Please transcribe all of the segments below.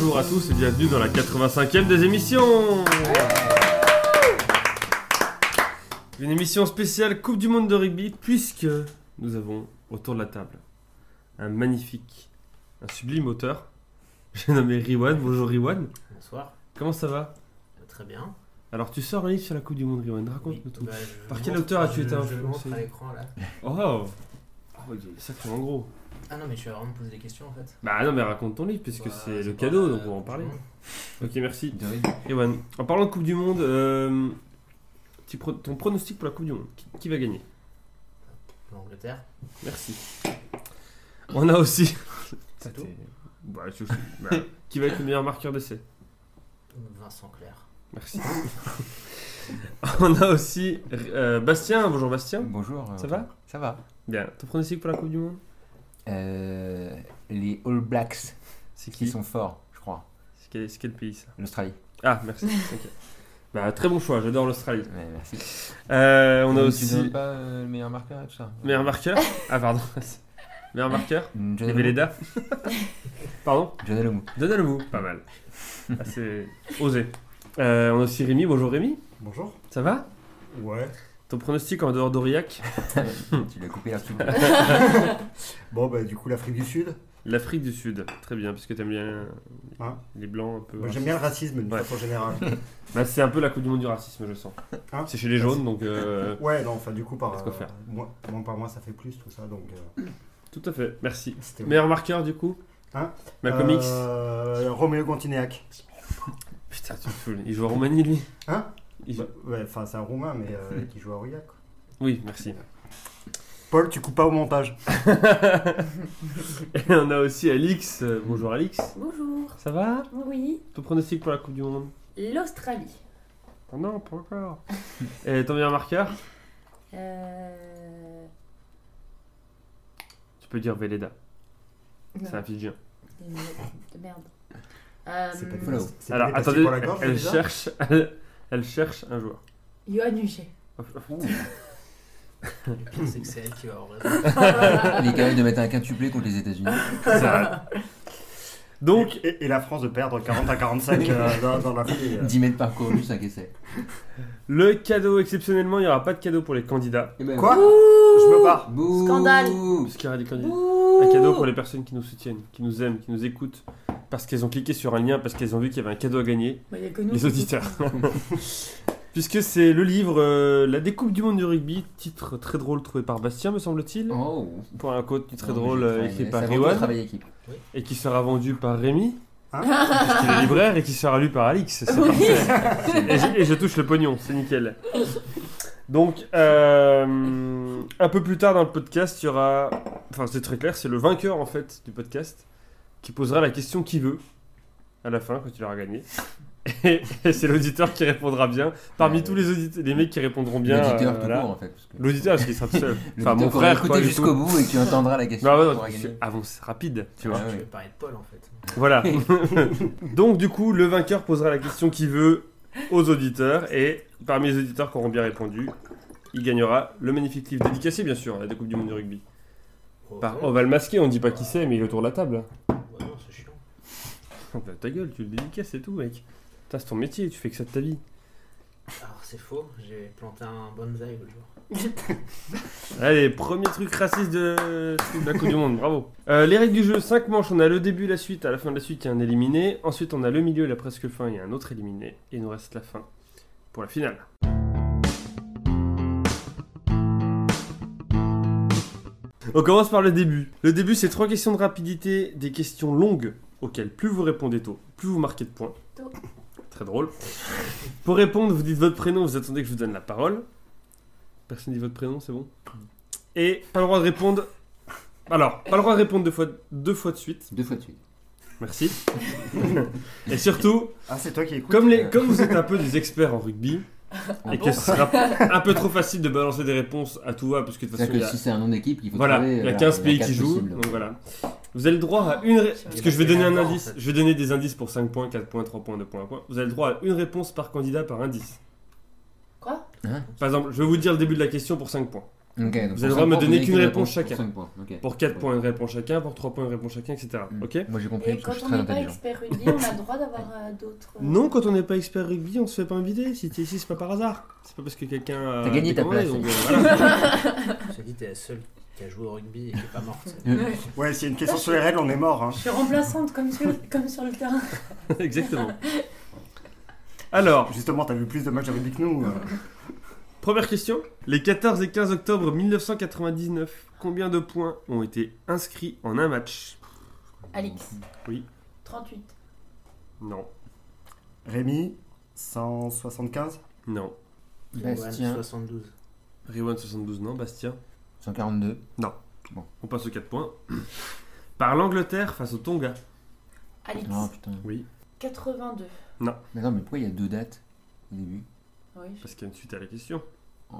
Bonjour à tous et bienvenue dans la 85e des émissions Une émission spéciale Coupe du Monde de rugby puisque nous avons autour de la table un magnifique, un sublime auteur. J'ai nommé Riwan. Bonjour Riwan. Bonsoir, Comment ça va? Euh, très bien. Alors tu sors un livre sur la Coupe du Monde Riwan, raconte-nous Oui, tout. bah, je Par quel auteur as-tu je- été Je influencé? montre à l'écran là. Oh Oh, il est sacrément gros. Ah non, mais tu vas vraiment me poser des questions en fait. Bah non mais raconte ton livre puisque Bah, c'est le pas, cadeau euh, donc on va en parler. Ok merci. De. Ewan, en parlant de Coupe du Monde, euh, pro- ton pronostic pour la Coupe du Monde, qui, qui va gagner? L'Angleterre, Merci. On a aussi. c'est tout. Bah, je- bah, qui va être le meilleur marqueur d'essai? Vincent Clair. Merci. On a aussi euh, Bastien. Bonjour Bastien. Bonjour. euh, Ça va? Ça va. Bien. Ton pronostic pour la Coupe du Monde? Euh, les All Blacks C'est qui qui sont forts, je crois. C'est quel, pays ça L'Australie. Ah, merci. Bah, très bon choix. J'adore l'Australie. Ouais, merci. Euh, on a Tu aussi. donnes pas euh, le meilleur marqueur et tout ça? Meilleur marqueur? Ah, pardon. meilleur marqueur? Mm, John. Véleda? Pardon? John Elomou. Donne le mot. Pas mal. Assez osé. Euh, on a aussi Rémi. Bonjour Rémi. Bonjour. Ça va? Ouais. Ton pronostic en dehors d'Aurillac tu l'as coupé là-dessus. Bon, bah, du coup, l'Afrique du Sud. L'Afrique du Sud. Très bien, puisque t'aimes bien Hein les blancs un peu. Moi, j'aime bien le racisme d'une Ouais. façon générale. Bah, c'est un peu la Coupe du Monde du racisme, je sens. Hein c'est chez les jaunes, donc. euh, ouais, non, enfin, du coup, par. Qu'est-ce qu'on fait moi, moi, par moi, ça fait plus, tout ça, donc. euh, Tout à fait, merci. c'était. Meilleur marqueur du coup? Hein Malcolm X Euh, Roméo Contineac. Putain, tu me fous. Il joue à Roumanie lui Hein Bah, Ouais, enfin, c'est un Roumain, mais euh, qui joue à Aurillac. quoi. Oui, merci. Paul, tu coupes pas au montage. Et on a aussi Alix. Euh, bonjour Alix. Bonjour. Ça va? Oui, Ton pronostic pour la Coupe du Monde? l'Australie. Oh non, pas encore. Et ton meilleur marqueur? Euh... Tu peux dire Véleda. non, C'est un Fidjien. de merde. de merde. Euh, C'est pas c'est Alors pas des attendez, pastilles pour la gorge, elle, déjà cherche, elle, elle cherche un joueur. Johan Huchet. Le pire, c'est que c'est elle qui va avoir raison. Il est capable de mettre un quintuplé contre les États-Unis. Donc, Et, et la France de perdre 40 à 45 euh, dans, dans la foulée. euh. 10 mètres parcourus, 5 essais. le cadeau, exceptionnellement, il n'y aura pas de cadeau pour les candidats. Quoi Je me barre. Bouh Scandale. Parce qu'il y aura des candidats. Ouh. Un cadeau pour les personnes qui nous soutiennent, qui nous aiment, qui nous écoutent. Parce qu'elles ont cliqué sur un lien, parce qu'elles ont vu qu'il y avait un cadeau à gagner. Bah, il y a que nous Les auditeurs. Puisque c'est le livre euh, La découpe du monde du rugby, titre très drôle trouvé par Bastien, me semble-t-il. Oh Pour un quote très Non, drôle euh, écrit Ça par vaut le Riwan. Et qui sera vendu par Rémi. Hein Puisqu'il est libraire et qui sera lu par Alix. C'est Oui. parfait. Et, je- et je touche le pognon, c'est nickel. Donc, euh, un peu plus tard dans le podcast, il y aura. Enfin, c'est très clair, c'est le vainqueur en fait du podcast qui posera la question qui veut à la fin quand il aura gagné. Et, et c'est l'auditeur qui répondra bien. Parmi Ouais, tous les auditeurs, les mecs qui répondront bien. L'auditeur euh, tout voilà. court en fait. L'auditeur, parce qu'il sera tout seul. Enfin, mon qui frère, du jusqu'au bout et tu entendras la question. Bah ouais, avance rapide, tu vois. Ouais, Je ouais. vais parler de Paul en fait. Voilà. Donc du coup, le vainqueur posera la question qu'il veut aux auditeurs et parmi les auditeurs qui auront bien répondu, il gagnera le magnifique livre dédicacé bien sûr à la Coupe du Monde de rugby. Par, on va le masquer, on dit pas qui c'est, mais il est autour de la table. Ouais, non, c'est chiant. Bah, ta gueule, tu le dédicaces, c'est tout, mec. C'est ton métier, tu fais que ça de ta vie. Alors, c'est faux, j'ai planté un bonsaï l'autre jour. Allez, premier truc raciste de, de la Coupe du Monde, bravo. Euh, les règles du jeu, 5 manches, on a le début, la suite, à la fin de la suite, il y a un éliminé. Ensuite, on a le milieu et la presque fin, il y a un autre éliminé. Et il nous reste la fin pour la finale. On commence par le début. Le début, c'est trois questions de rapidité, des questions longues auxquelles plus vous répondez tôt, plus vous marquez de points. Tôt. Très drôle. Pour répondre, vous dites votre prénom, vous attendez que je vous donne la parole. Personne dit votre prénom, c'est bon Et pas le droit de répondre. Alors, pas le droit de répondre deux fois, deux fois de suite. Deux fois de suite. Merci. Et surtout, Ah, c'est toi qui écoutes comme, les, comme vous êtes un peu des experts en rugby, Ah et que ce sera un peu trop facile de balancer des réponses à tout va, parce que de toute façon, C'est-à-dire il y que a, si c'est un nom d'équipe, il faut voilà, trouver. il y a voilà, 15 pays quatre qui jouent, donc voilà. Vous avez le droit à une. ré- Parce que je vais donner un D'accord, en indice. fait. Je vais donner des indices pour 5 points, 4 points, 3 points, 2 points, 1 point. Vous avez le droit à une réponse par candidat par indice. Quoi? Par exemple, je vais vous dire le début de la question pour 5 points. Ok, donc Vous avez le droit de me donner qu'une réponse chacun. cinq points, ok. Pour 4 points, une réponse chacun. Pour 3 points, une réponse chacun, etc. Mm. Ok? Moi j'ai compris Et parce que quand je suis on très n'est pas intelligent. expert rugby, on a le droit d'avoir euh, d'autres. euh, Non, quand on n'est pas expert rugby, on se fait pas inviter. Si t'es ici, c'est pas par hasard. C'est pas parce que quelqu'un. a T'as gagné ta décommandé, place. donc, euh, voilà. Te dis, t'es la seule qui a joué au rugby et qui est pas morte. Ouais. Ouais, s'il y a une question sur les règles, on est mort. Hein. Je suis remplaçante comme sur, comme sur le terrain. Exactement. Alors, Justement, t'as vu plus de matchs de rugby que nous. euh. première question. Les 14 et 15 octobre 1999, combien de points ont été inscrits en un match? Alix. Oui. 38. Non. Rémi, 175. Non. Bastien, 72. Riwan 72, non. Bastien 142. On passe aux 4 points. Par l'Angleterre face au Tonga. Alix. Oh putain. Oui. 82. Mais non, mais pourquoi il y a deux dates au début? Oui. Parce qu'il y a une suite à la question. Oh.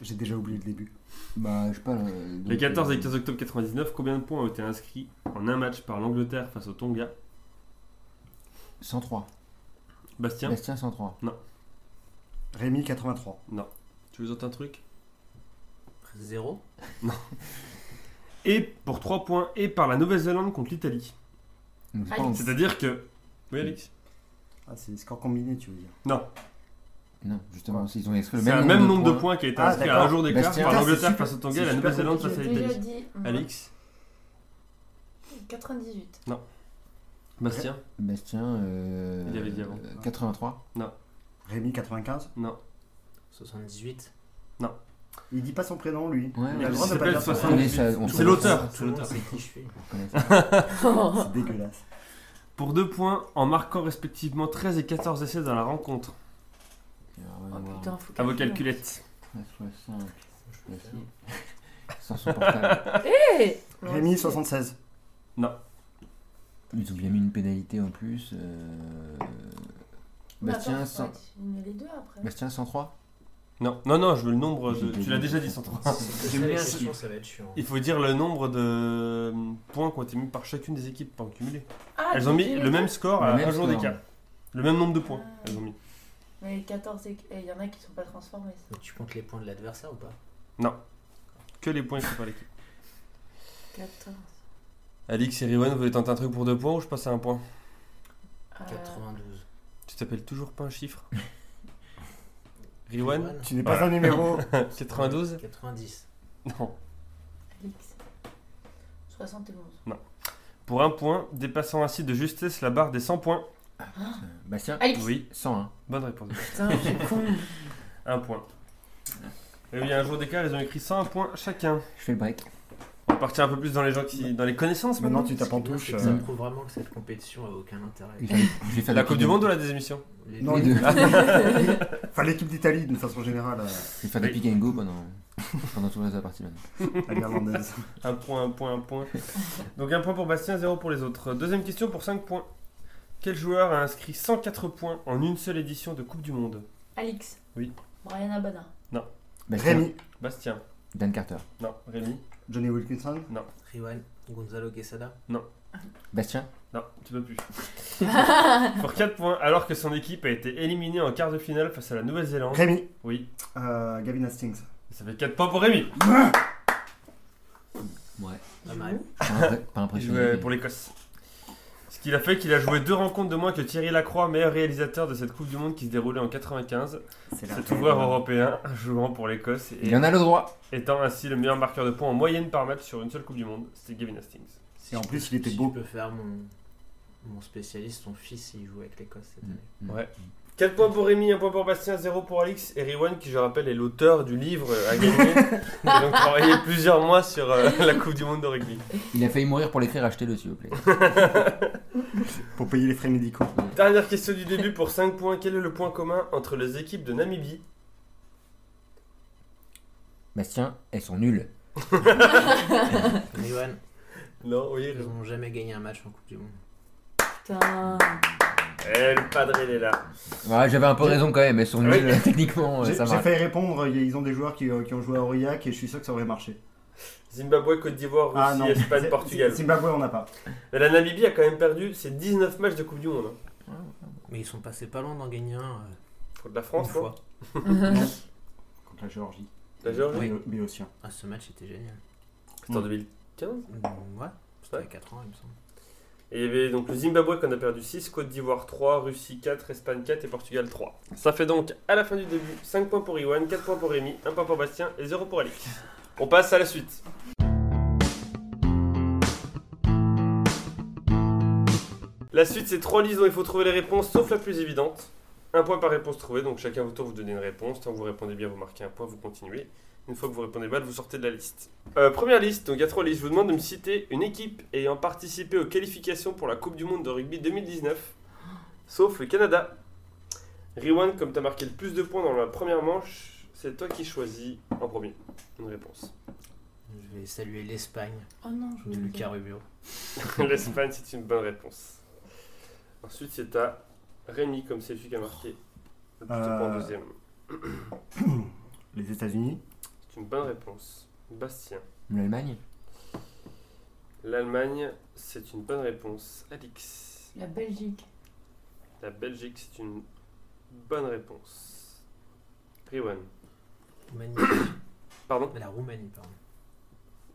J'ai déjà oublié le début. Bah, je sais pas. euh, Les donc, 14 euh, et 15 octobre 99, combien de points ont été inscrits en un match par l'Angleterre face au Tonga? 103. Bastien? Bastien 103. Rémi, 83. Tu veux autre un truc? 0. Et pour 3 points, et par la Nouvelle-Zélande contre l'Italie. Donc, c'est en- C'est-à-dire que. Oui, Alix? Ah, c'est score combiné, tu veux dire. Non, Non, justement, ils ont inscrit le c'est un même nombre de points qui a été Ah, inscrit à d'accord. un jour d'écart Bastien. par Ah, l'Angleterre c'est face au Tonga et la c'est super Nouvelle-Zélande face à J'ai déjà l'Italie. dit. moi. Alix 98. Bastien? Bastien, euh, Il avait dit avant. euh, 83. Rémi, 95. Non. 78. Il dit pas son prénom, lui. Ouais, il a le droit de pas s'appelle dire son On 78. prénom. connaît ça, on C'est l'auteur. sait qui je ça. C'est dégueulasse. Pour 2 points, en marquant respectivement 13 et 14 essais dans la rencontre. Alors, Oh putain, faut À vos calculettes. 60, voici. Sans son portable. Eh Rémi, 76. Ils ont bien mis une pénalité en plus. euh, Mais Bastien, attends, 100 faut éliminer les deux après. Bastien 103 Non, non, non, je veux le nombre de. Tu l'as déjà dit 103. C'est J'aime ça, les bien questions, ce- ça va être chiant. Il faut dire le nombre de points qui ont été mis par chacune des équipes, pas en cumulé. Ah, Elles ont mis le même score Le à même un jour score. d'écart. Le même nombre de points, Ah. elles ont mis. Mais 14 et il y en a qui sont pas transformés. Mais tu comptes les points de l'adversaire ou pas? Que les points qui sont par l'équipe. 14. Alix et Riwan, vous voulez tenter un truc pour deux points ou je passe à un point? Euh, 92. Tu t'appelles toujours pas un chiffre? Riwan Tu n'es pas un numéro. 92 90. Non. Alix. 71. Pour un point, dépassant ainsi de justesse la barre des 100 points. Euh, Bastien Alix. Oui, 101. bonne réponse. Putain, je suis con. Un point. Et oui, il y a un jour d'écart, ils ont écrit 101 points chacun. Je fais le break. On va partir un peu plus dans les gens qui, dans les connaissances maintenant. Maintenant, tu tapes en touche. Ça euh, prouve vraiment que cette compétition a aucun intérêt. Vais faire La Coupe du Monde ou la des émissions Les Non, Les deux. Enfin, l'équipe d'Italie, d'une façon générale, euh, Je vais faire des pick and go pendant, pendant tout le reste de la partie maintenant. à l'irlandaise. Un point, un point, un point. Donc un point pour Bastien, zéro pour les autres. Deuxième question pour 5 points. Quel joueur a inscrit 104 points en une seule édition de Coupe du Monde? Alix. Oui. Brian Abana. Bastien, Rémi, Bastien. Dan Carter. Non. Rémi. Johnny Wilkinson? Riwan, Gonzalo Quesada? Bastien? Non, tu peux plus. pour 4 points, alors que son équipe a été éliminée en quart de finale face à la Nouvelle-Zélande. Rémi, Oui. euh, Gavin Hastings. Ça fait 4 points pour Rémi. Ouais. Pas mal. Pas, impré- pas Il impressionné. jouait mais- pour l'Écosse. Qu'il a fait qu'il a joué deux rencontres de moins que Thierry Lacroix, meilleur réalisateur de cette Coupe du Monde qui se déroulait en 95. C'est la Cet ouvreur européen jouant pour l'Écosse et Il en a le droit. étant ainsi le meilleur marqueur de points en moyenne par match sur une seule Coupe du Monde, c'était Gavin Hastings. Si Et en plus, il était si beau. Je peux faire mon, mon spécialiste, son fils, il joue avec l'Écosse cette année. Mm. Ouais. 4 points pour Rémi, 1 point pour Bastien, 0 pour Alix et Riwan qui je rappelle est l'auteur du livre à gagner. Il a donc travaillé plusieurs mois sur euh, la Coupe du Monde de rugby. Il a failli mourir pour l'écrire, achetez-le s'il vous plaît. Pour payer les frais médicaux. Dernière question du début pour 5 points. Quel est le point commun entre les équipes de Namibie? Bastien, elles sont nulles. Riwan, Non, oui, ils n'ont jamais gagné un match en Coupe du Monde. Putain. Eh, le padre il est là. Ouais, j'avais un peu raison quand même, elles sont nulles. Techniquement, J'ai ça marche. failli répondre, ils ont des joueurs qui, euh, qui ont joué à Aurillac et je suis sûr que ça aurait marché. Zimbabwe, Côte d'Ivoire, Ah Russie, non, Espagne, Portugal. Zimbabwe, on n'a pas. Mais la Namibie a quand même perdu ses 19 matchs de Coupe du Monde. hein. Mais ils sont passés pas loin d'en gagner un euh, Contre la une France, fois. quoi. Contre la Géorgie. La Géorgie Oui. Béo- Béotien. Ah, ce match était génial. C'était en Mm. 2015. Mm, Ouais, c'était Ouais. à 4 ans, il me semble. Et il y avait donc le Zimbabwe qu'on a perdu 6, Côte d'Ivoire 3, Russie 4, Espagne 4 et Portugal 3. Ça fait donc à la fin du début 5 points pour Iwan, 4 points pour Rémi, 1 point pour Bastien et 0 pour Alix. On passe à la suite. La suite c'est 3 listes dont il faut trouver les réponses sauf la plus évidente. Un point par réponse trouvée, donc chacun votre tour vous donnez une réponse. Tant que vous répondez bien, vous marquez un point, vous continuez. Une fois que vous répondez mal, vous sortez de la liste. Euh, première liste, donc il y a trois listes. Je vous demande de me citer une équipe ayant participé aux qualifications pour la Coupe du Monde de rugby 2019, sauf le Canada. Riwan, comme tu as marqué le plus de points dans la première manche, c'est toi qui choisis en premier une réponse. Je vais saluer l'Espagne Oh non, je de Lucas. Rubio. L'Espagne, c'est une bonne réponse. Ensuite, c'est à Rémi, comme c'est lui qui a marqué en Euh. deuxième. Les États-Unis. C'est une bonne réponse. Bastien. L'Allemagne L'Allemagne, c'est une bonne réponse. Alix. La Belgique. La Belgique, c'est une bonne réponse. Riwan. Roumanie. Pardon La Roumanie, pardon.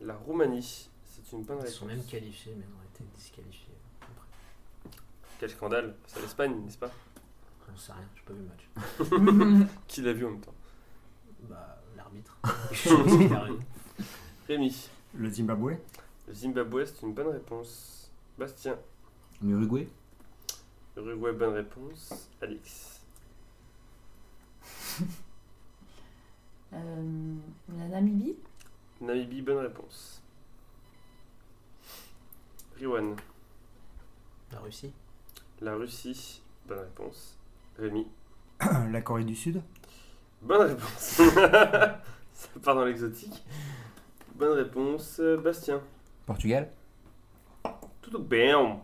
La Roumanie, c'est une bonne Ils réponse. sont même qualifiés, mais ont été disqualifiés. Après. Quel scandale C'est l'Espagne, n'est-ce pas? J'en sais rien, j'ai pas vu le match. Qui l'a vu en même temps? Bah, l'arbitre. A. Rémi. Le Zimbabwe? Le Zimbabwe, c'est une bonne réponse. Bastien. L'Uruguay? Uruguay, bonne réponse. Alix. Euh, la Namibie. Bonne réponse. Riwan. La Russie. La Russie, bonne réponse. Rémi. La Corée du Sud. Bonne réponse. Ça part dans l'exotique. Bonne réponse. Bastien. Portugal Tout bien.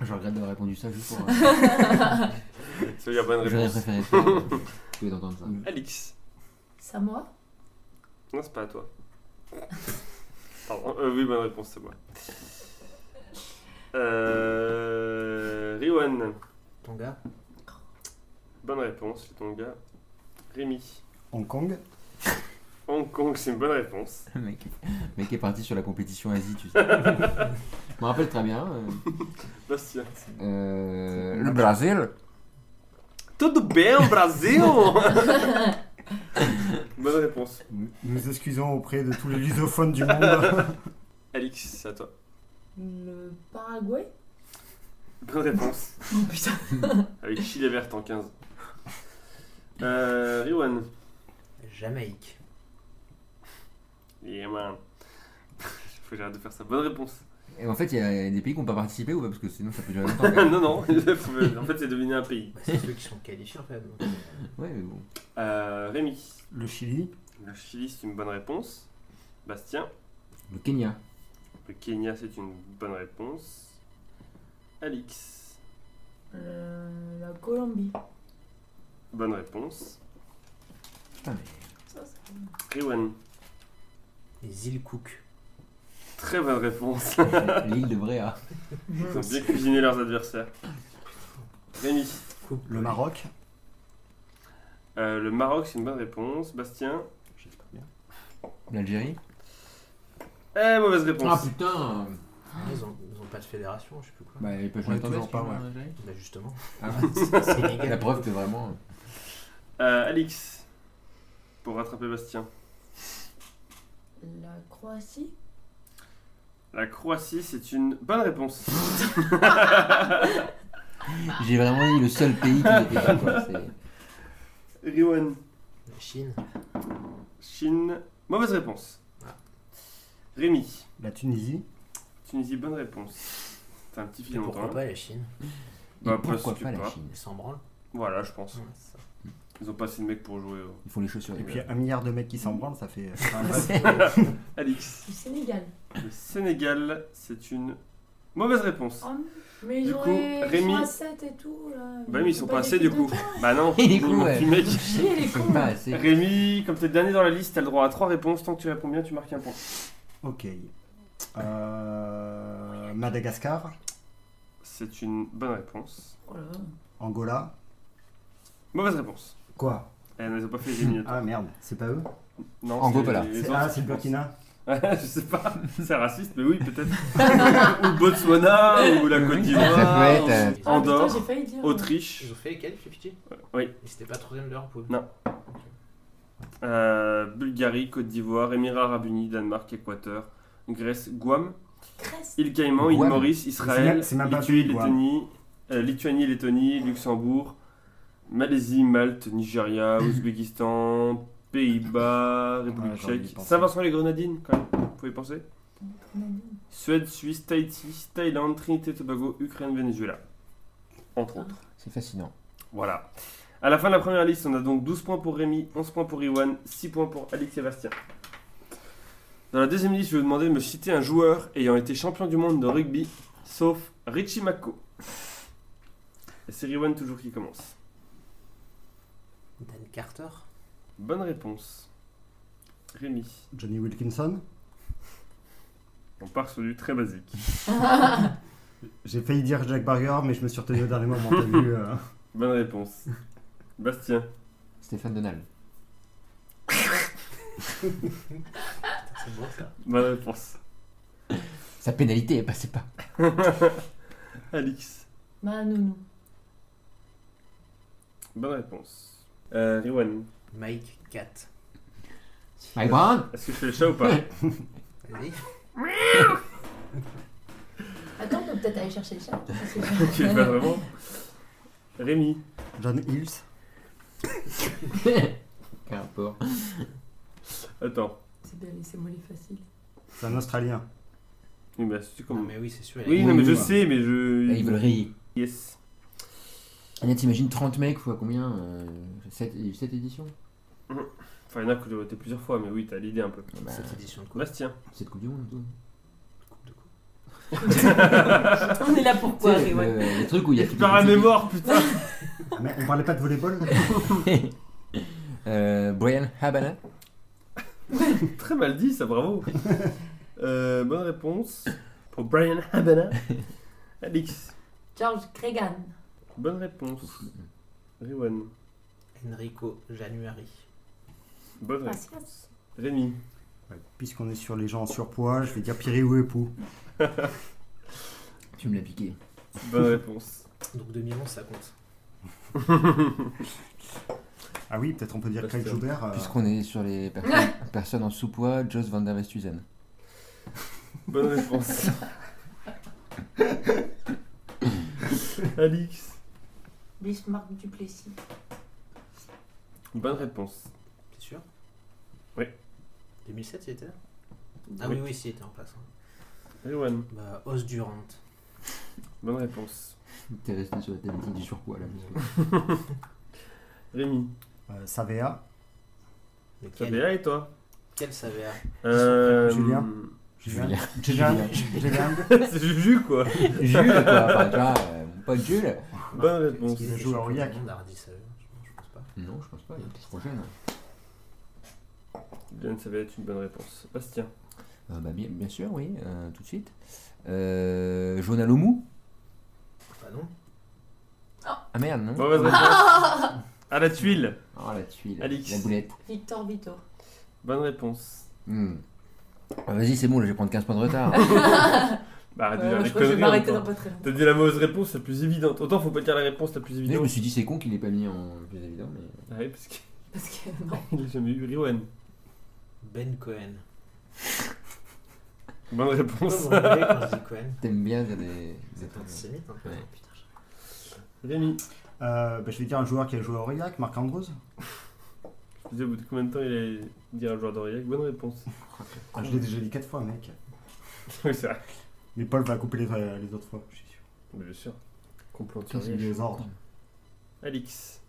Je regrette d'avoir répondu ça juste pour. euh, C'est la bonne J'aurais réponse. préféré d'entendre ça. Alix. Samoa. Non, c'est pas à toi. Pardon. Euh, oui, bonne réponse, c'est moi. Euh... Riwan. Tonga. Bonne réponse, c'est ton gars. Rémi. Hong Kong? Hong Kong, c'est une bonne réponse. Le mec, le mec est parti sur la compétition Asie, tu sais. Je me rappelle très bien. euh, Bastien. euh, le Brésil? Tudo bem, Brasil? Bonne réponse. Nous nous excusons auprès de tous les lusophones du monde. Alix, c'est à toi. Le Paraguay? Bonne réponse. Oh putain. Avec Chili verte en 15. Euh, Riwan. Jamaïque. Yeah man. Faut que j'arrête de faire ça. Bonne réponse. Et en fait, il y a des pays qui n'ont pas participé ou pas Parce que sinon, ça peut durer longtemps. quand même. non, non. en fait, c'est devenu un pays. Bah, c'est ceux qui sont qualifiés en fait. donc, euh, Ouais, mais bon. Euh, Rémi. Le Chili. Le Chili, c'est une bonne réponse. Bastien. Le Kenya. Le Kenya, c'est une bonne réponse. Alix. Euh, la Colombie. Bonne réponse. Putain, mais. Ça, ça- Riwan. les îles Cook. Très bonne réponse. L'île de Bréa. Ils ont bien cuisiné leurs adversaires. Rémi. Coupe. Le Maroc. Euh, le Maroc, c'est une bonne réponse. Bastien. J'espère bien. L'Algérie. Eh, mauvaise Ah réponse. putain Ils ont, ils ont pas de fédération, je sais plus quoi. Bah, il peut Ouais, changer toujours pas, ouais. Bah justement. Ah, C'est la preuve que vraiment. Euh, Alix. Pour rattraper Bastien. La Croatie? La Croatie, c'est une bonne réponse. J'ai vraiment dit le seul pays qui était quoi. c'est- Riwan. La Chine. Chine. Mauvaise réponse. Ah. Rémi. La Tunisie. Tunisie, bonne réponse. T'as un petit Et fil longtemps. pourquoi pas la Chine? Bah, Et pourquoi que pas la pas. Chine? Ils s'en branlent. Voilà, je pense. Ouais, c'est. Ils ont pas assez de mecs pour jouer. au- Ils font les chaussures. Et puis un milliard de mecs qui s'en branlent, ça fait. vrai- Alix. Le Sénégal. Le Sénégal, c'est une mauvaise réponse. Oh, mais ils, Du ont coup, les- ils Rémi- sont à 7 et tout là. Bah oui, ils sont pas assez du coup. Bah non. Et du il coup, manque ouais. plus de mecs. Chier les Ils sont cons. pas assez. Rémi, comme t'es le dernier dans la liste, t'as le droit à 3 réponses. Tant que tu réponds bien, tu marques un point. Ok. Euh, Madagascar. C'est une bonne réponse. Oh là là. Angola. Mauvaise réponse. Quoi Eh, ils ont pas fait les éliminatoires. Ah merde, c'est pas eux Non, En c'est gros, les autres, Ah, c'est le. Burkina je sais pas, c'est raciste, mais oui, peut-être. ou le Botswana, ou la Côte Ça d'Ivoire, peut être, euh, Ah, Andorre, j'ai failli dire. Autriche, Ils ont fait lesquels, Fifty oui. Et c'était pas troisième de leur poule. Non. euh, Bulgarie, Côte d'Ivoire, Émirats Arabes Unis, Danemark, Équateur, Grèce, Guam, Grèce. île Caïman, île Guam. Maurice, Israël, C'est même- c'est même pas Lituanie, Guam. Lettonie, euh, Lituanie, Lettonie, Luxembourg, Malaisie, Malte, Nigeria, Ouzbékistan, Pays-Bas, République tchèque, penser. Saint-Vincent-les-Grenadines, quand même, vous pouvez penser Grenadine. Suède, Suisse, Tahiti, Thaïlande, Trinité, Tobago, Ukraine, Venezuela. Entre autres. C'est fascinant. Voilà. À la fin de la première liste, on a donc 12 points pour Rémi, 11 points pour Iwan, 6 points pour Alix et Bastien. Dans la deuxième liste, je vais vous demander de me citer un joueur ayant été champion du monde de rugby, sauf Richie Mako. Et c'est Riwan toujours qui commence. Carter Bonne réponse. Rémi. Johnny Wilkinson On part sur du très basique. J'ai failli dire Jack Barger, mais je me suis retenu au dernier moment, t'as vu euh. Bonne réponse. Bastien. Stéphane Donald. C'est beau ça. Bonne réponse. Sa pénalité, elle passait pas. Alix. Manounou. Bonne réponse. Euh, Riwan. Mike Cat. Mike Brown Est-ce que je fais le chat ou pas? Vas-y. Attends, on peut peut-être aller chercher le chat. Tu le fais vraiment Rémi. John Hills Quel rapport Attends. C'est bien, laissez-moi les faciles. C'est un Australien. Oui, mais c'est Non, comme. mais oui, c'est sûr. Oui, non, mais je sais, mais je. Ils veulent rayer. Yes. Là, t'imagines 30 mecs fois combien euh, 7, éditions? Enfin, il y en a que j'ai voté plusieurs fois, mais oui, t'as l'idée un peu. bah, Cette édition de quoi? Bastien. Cette Coupe du Monde. tout. Coupe de coupe. On est là pourquoi, Tu sais, Riwan le, le truc où il y a Tu perds la mémoire, putain Mais on parlait pas de volleyball euh, Brian Habana. Très mal dit, ça, bravo. Euh, bonne réponse pour Brian Habana. Alix. George Cregan. Bonne réponse. Riwan. Enrico Januari. Bonne réponse. Rémi. Ouais, Puisqu'on est sur les gens en surpoids, je vais dire Pierre ou Epou. Tu me l'as piqué. Bonne réponse. Donc 2011, ça compte. Ah oui, peut-être on peut dire Craig. Joubert. euh, Puisqu'on est sur les personnes, personnes en sous-poids, Jos van der Westhuizen. Bonne réponse. Alix. Bismarck Duplessis. Bonne réponse. T'es sûr? Oui. 2007, il était là? Ah Oui. oui, oui, si, il était en place. hein. Riwan. Bah, Os Durant. Bonne réponse. T'es resté sur la thématique du surpoids là. Rémi. euh, Savea. Bien et toi? quel Savea? Euh, Julien. Julien. Julien. Julien. C'est Juju quoi. Jules quoi, enfin tu vois, euh, mon pote Jules. Bonne réponse. qu'il Il a était joué à champion du Aurillac. monde à Hardy Savea Je pense pas. Non, je pense pas, il était trop jeune. Bien, ça va être une bonne réponse. Bastien. Euh, bah, bien, bien sûr, oui, euh, tout de suite. Euh, Jonah Lomou Bah non. Ah merde, non Mauvaise réponse. À la tuile. Oh la tuile, Alix. la boulette. Victor Vito. Bonne réponse. Hmm. Ah, Vas-y, c'est bon, là, je vais prendre 15 points de retard. Bah moi, des je crois que je vais conneries m'arrêter dans encore. pas très longtemps. T'as dit la mauvaise réponse la plus évidente. Autant faut pas dire la réponse la plus Mais je me suis dit, c'est con qu'il ait pas mis en plus évident, mais. Ah oui, parce qu'il Parce que non. a jamais eu Riwan. Ben Cohen. Bonne Pourquoi réponse. vous rigolez quand je dis Cohen T'aimes bien dire des. des C'est trucs. antisémite un peu. Ouais. Putain, je- Rémi. Euh, bah, je vais dire un joueur qui a joué à Aurillac, Marc Andrews. Au bout de combien de temps il allait dire un joueur d'Aurillac Bonne réponse. Ah, je l'ai déjà dit quatre fois, mec. oui, c'est vrai. Mais Paul va couper les, les autres fois, je suis sûr. Mais bien sûr. Complot c'est les ordres. Alix.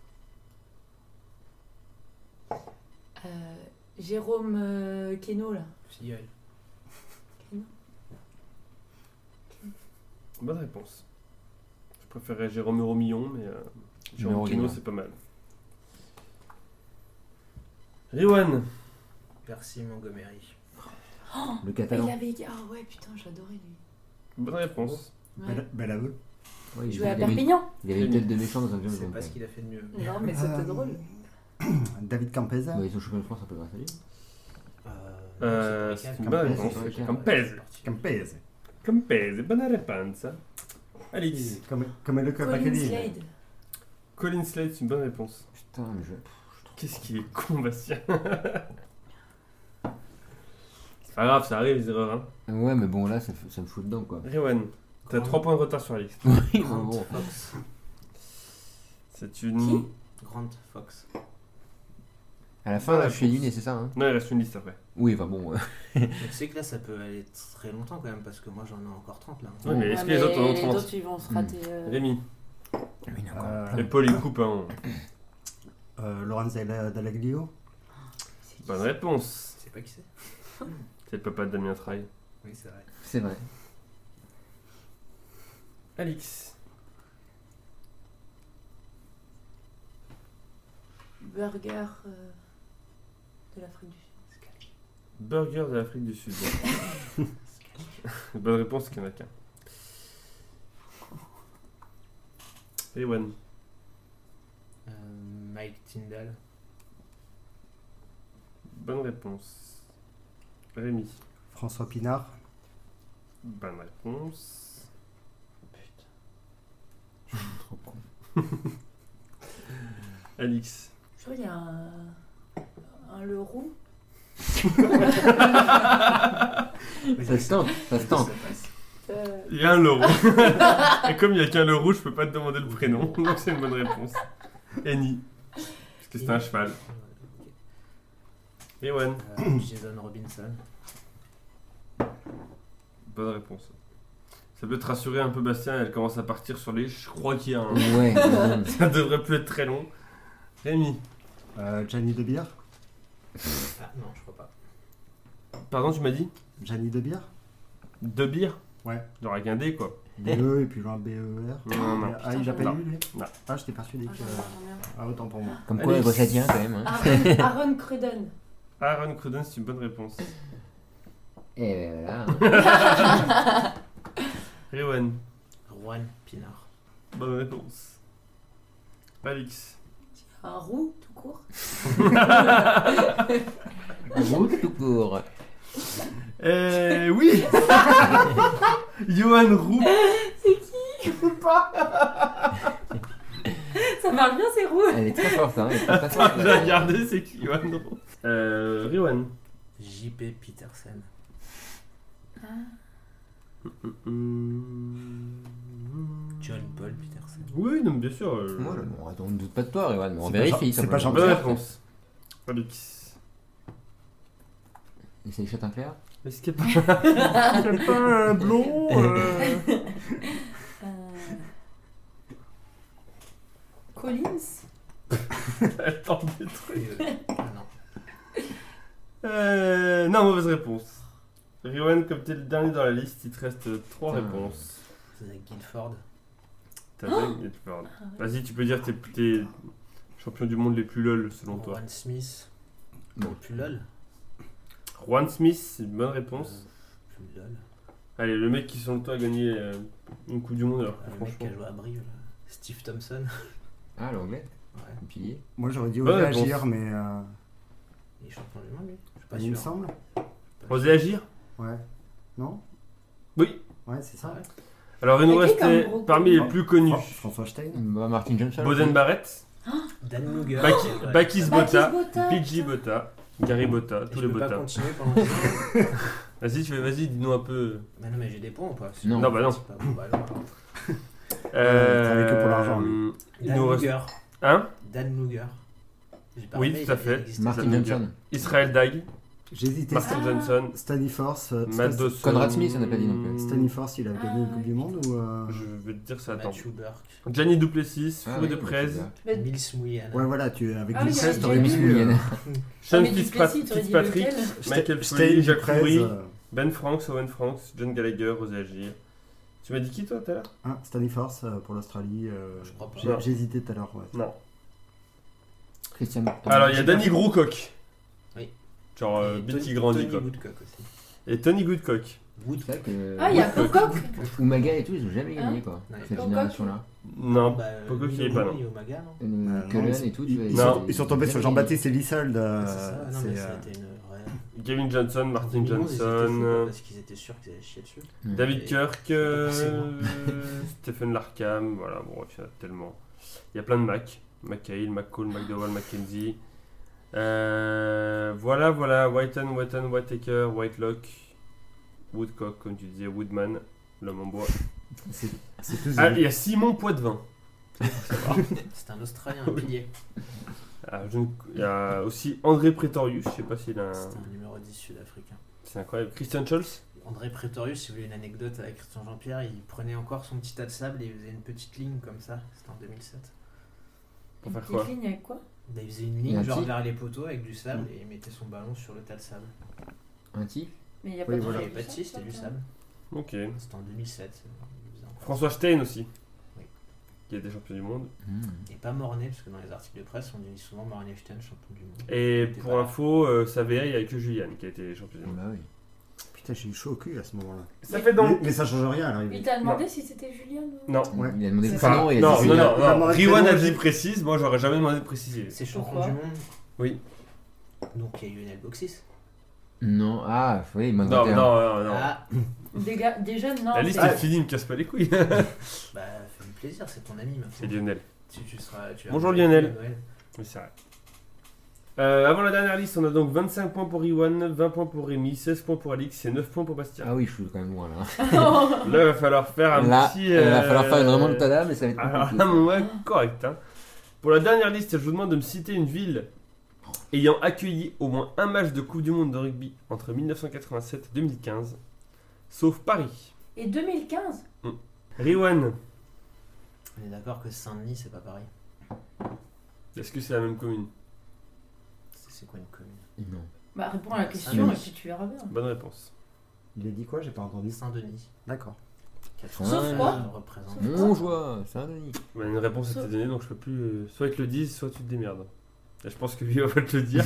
Euh, Jérôme euh, Queneau, là. Filleul. Bonne réponse. Je préférerais Jérôme Euromillon, mais euh, Jérôme Keno, c'est pas mal. Riwan. Percy Montgomery. Le Il catalan. avait. Ah ouais, putain, j'adorais lui. Bonne réponse. Ouais. Belle, belle aveu. Ouais, il, Jouer à il Perpignan. il avait une tête de méchant dans un Je jeu. sais pas ce qu'il a fait de mieux. Non, mais c'était Euh, drôle. David Campesa. Ouais, ils ont chopé le France un peu grâce à lui. Euh, Euh, c'est une pas bonne réponse. Campese. Campese. Campese, bonne réponse. Alix. Come, come le Colin Bacalli. Slade. Colin Slade, c'est une bonne réponse. Putain, mais je. Qu'est-ce qu'il est con, Bastien. c'est pas grave, ça arrive les erreurs. Hein. Ouais, mais bon, là, ça, fait- ça me fout dedans, quoi. Rewan, t'as Grand- 3 points de retard sur Alix. Oui, mais bon. Fox. C'est une. Grant Fox. À la fin, là, je suis éliminé, c'est ça, hein? Non, il reste une liste après. Oui, enfin bon. euh, Mais tu sais que là, ça peut aller très longtemps quand même, parce que moi j'en ai encore 30 là. Ouais, mais est-ce Ouais, que les autres en ont les 30 autres, ils vont se rater. euh, Rémi. il y en a encore Euh, plein. Et Paul, il coupe. Hein. Euh, Lorenzo Dalla- Dallaglio. Bonne réponse. Tu sais pas qui c'est C'est le papa de Damien Traille. Oui, c'est vrai. C'est vrai. Alix. Burger euh, de l'Afrique du Sud. Burger de l'Afrique du Sud. Bonne réponse, qu'il n'y en a qu'un. Rewan. Euh, Mike Tyndall. Bonne réponse. Rémi. François Pinard. Bonne réponse. Trop con. Alix. Je crois qu'il y a un, un Leroux. Ça se tente, ça se tente. Euh, Il y a un Leroux. Et comme il n'y a qu'un Leroux, je peux pas te demander le prénom. Donc c'est une bonne réponse. Eni. C'est un cheval. Rewan. Euh, Jason Robinson. Bonne réponse. Ça peut te rassurer un peu, Bastien. Elle commence à partir sur les. Je crois qu'il y a un. Ouais, Ça devrait plus être très long. Rémi. Euh, Gianni De Beer? Ah non, je crois pas. Pardon, tu m'as dit? Gianni De Beer? Deux bières Ouais. Genre avec un D quoi. BE et puis loin BER. Non, non. Ah, il Non. eu lui Non. Ah, j'étais persuadé ah, que. Ah, autant pour moi. comme quoi, Allez. tient quand même. Hein. Aaron, Aaron Cruden. Aaron Cruden, c'est une bonne réponse. Et voilà. Rewan. Juan Pinard. Bonne réponse. Alix. Un roux, tout court. Route tout court. Eh oui Johan Roux. Ça marche bien, c'est roux. Elle est très forte, hein. Elle est très, forte. j'ai regardé, c'est qui Johan Roux? Euh. Rewan. JP Peterson. John Paul Peterson. Oui, non, mais bien sûr. euh, Moi, bon, attends, on ne doute pas de toi, Rewan, mais on C'est pas vérifie. Jean- c'est pas simplement. Jean- Bonne Pierre. réponse. Alix. Et c'est les châtains clairs Est-ce qu'il n'y a pas, il y a pas un blond euh, Euh, Collins? Attends, des trucs. Euh, ah non. Euh, non, mauvaise réponse. Riwan, comme t'es le dernier dans la liste, il te reste trois Putain. réponses. C'est Guilford. T'as Doug et tu parles. Vas-y, tu peux dire tes, tes champions du monde les plus lol selon toi. Juan Smith. Bon. Le plus lol. Juan Smith, c'est une bonne réponse. Euh. Allez, le mec qui selon toi a gagné euh, une Coupe du Monde alors Ah, que le mec qui a joué à Brive. Steve Thompson. Ah, l'anglais Ouais. Le pilier Moi, j'aurais dit oser réponse. agir, mais. euh, Il est champion du monde lui. Je suis pas il me semble. Osez agir Ouais. Non? Oui. Ouais, c'est ça. Ah ouais. Alors il nous restait gros parmi les plus connus Fran- François Stein. bah, Martin Johnson. Boden Barrett, Dan Luger. Bakis Bota, PG. Bota, Gary Bota, Et tous je les peux pas Bota. continuer pendant que je- Vas-y, tu fais, vas-y, dis-nous un peu. Mais non, mais j'ai des points ou pas? Non. Non, bah non. C'est pas bon, bah alors. Euh, travaille que pour l'argent, lui. Il Dan nous reste. Luger. Hein? Dan Luger. J'ai pas Oui, tout à il- fait. il. Martin Johnson. Israël Dag, J'hésitais. Martin Ah. Johnson, Stanley Force. euh, Matt Stan- Dawson. Conrad Smith, on n'a pas dit non plus. Stanley Force, il a gagné une Ah, Coupe du Monde ou. euh, Je vais te dire ça, attends. Matthew Burke. Gianni Duplessis, Ah, de Prez. Mais- Mouillan. Ouais, voilà, tu, avec Ah oui, une il y presse, euh, Sean mais Duplessis, dit Fitzpatrick, lequel Michael Stein, Foley, du Jacques euh, Ben Franks, Owen Franks, John Gallagher, Osez Agir. Tu m'as dit qui toi tout à l'heure? Hein, Stanley Force euh, pour l'Australie. euh, Je crois pas. j'ai- hésité tout à l'heure. Ouais. Non. Christian. Alors il y a Danny Groucock. Genre euh, qui grandit Tony quoi. Woodcock aussi. Et Tony Goodcock. Vrai que. Ah, il y a Pocock Umaga et tout, ils ont jamais gagné quoi. Ouais. Cette Pocock. génération-là. Non. Bah, Pocock, il est pas, non. non Euh, Cullen ils- et tout, tu vois. Ils, ils Non. sont, ils sont tombés sur Jean-Baptiste Elissold. euh, C'est ça, non, mais c'est, ça euh, a été une vraie. Kevin Johnson, Martin En 2011, ils étaient fous, quoi, Johnson. Parce qu'ils étaient sûrs qu'ils allaient chier dessus. David Et- Kirk, euh. Stephen Larkham, voilà, bon, il y en a tellement. Il y a plein de Mac. McHale, McCall, McDowell, McKenzie. Euh, voilà, voilà, Whiten, Whiten, Whitaker, Whitelock, Woodcock, comme tu disais, Woodman, l'homme en bois. c'est c'est Ah, il y a Simon Poitvin. C'est un Australien, un pilier. Ah, je Il y a aussi André Pretorius, je sais pas s'il a un. C'était un numéro 10 sud-africain. C'est incroyable. Christian Scholz? André Pretorius, si vous voulez une anecdote avec Christian Jean-Pierre, il prenait encore son petit tas de sable et il faisait une petite ligne comme ça. C'était en 2007. Pour Une faire petite quoi? ligne avec quoi? Il faisait une ligne un genre vers les poteaux avec du sable et il mettait son ballon sur le tas de sable. Un tif Mais il y a Oui, pas voilà. Il n'y avait pas de tir, c'était du sable. Ok. C'était en 2007. il faisait encore François Stein aussi. Oui. Qui était champion du monde. Mm. Et pas Mornay, parce que dans les articles de presse, on dit souvent Mornay Stein, champion du monde. Et pour info, euh, ça VA, il n'y a que Julian qui a été champion du monde. Bah oui. Putain, j'ai eu chaud au cul à ce moment-là. Ça fait donc. Mais, mais ça change rien à l'arrivée. Il t'a demandé si c'était Julien ou... Non. Ouais. Il a demandé le Enfin, prénom et il a non, dit non, non, non. Riwan a dit précise, moi j'aurais jamais demandé de préciser. C'est champion du monde. Oui. Donc il y a Lionel Boxis. Non, ah, oui, Non, 21. non, non, non. Ah, Déjà, non. La liste c'est- est finie, me casse pas les couilles. bah fais-lui plaisir, c'est ton ami C'est maintenant. Lionel. Tu, tu seras, tu vas Bonjour, Lionel. Oui, c'est vrai. Euh, avant la dernière liste, on a donc 25 points pour Iwan, 20 points pour Rémi, 16 points pour Alix et 9 points pour Bastien. Ah oui, je suis quand même loin là. Là, il va falloir faire un Là, petit. il va falloir faire une euh, remontada, mais ça va être Alors compliqué. là, ouais, correct. hein. Pour la dernière liste, je vous demande de me citer une ville ayant accueilli au moins un match de Coupe du Monde de rugby entre 1987 et 2015, sauf Paris. Et 2015 Riwan, On est d'accord que Saint-Denis, c'est pas pareil. est-ce que c'est la même commune? C'est quoi une commune? Non. Bah réponds à la question Ah, et puis tu verras bien. Bonne réponse. Il a dit quoi? J'ai pas entendu. Saint-Denis. D'accord. Sauf quoi? représente. Mon joie, Saint-Denis. Bah, une réponse a été donnée, donc je peux plus. euh, Soit ils te le disent, soit tu te démerdes. Et je pense que lui, il va te le dire.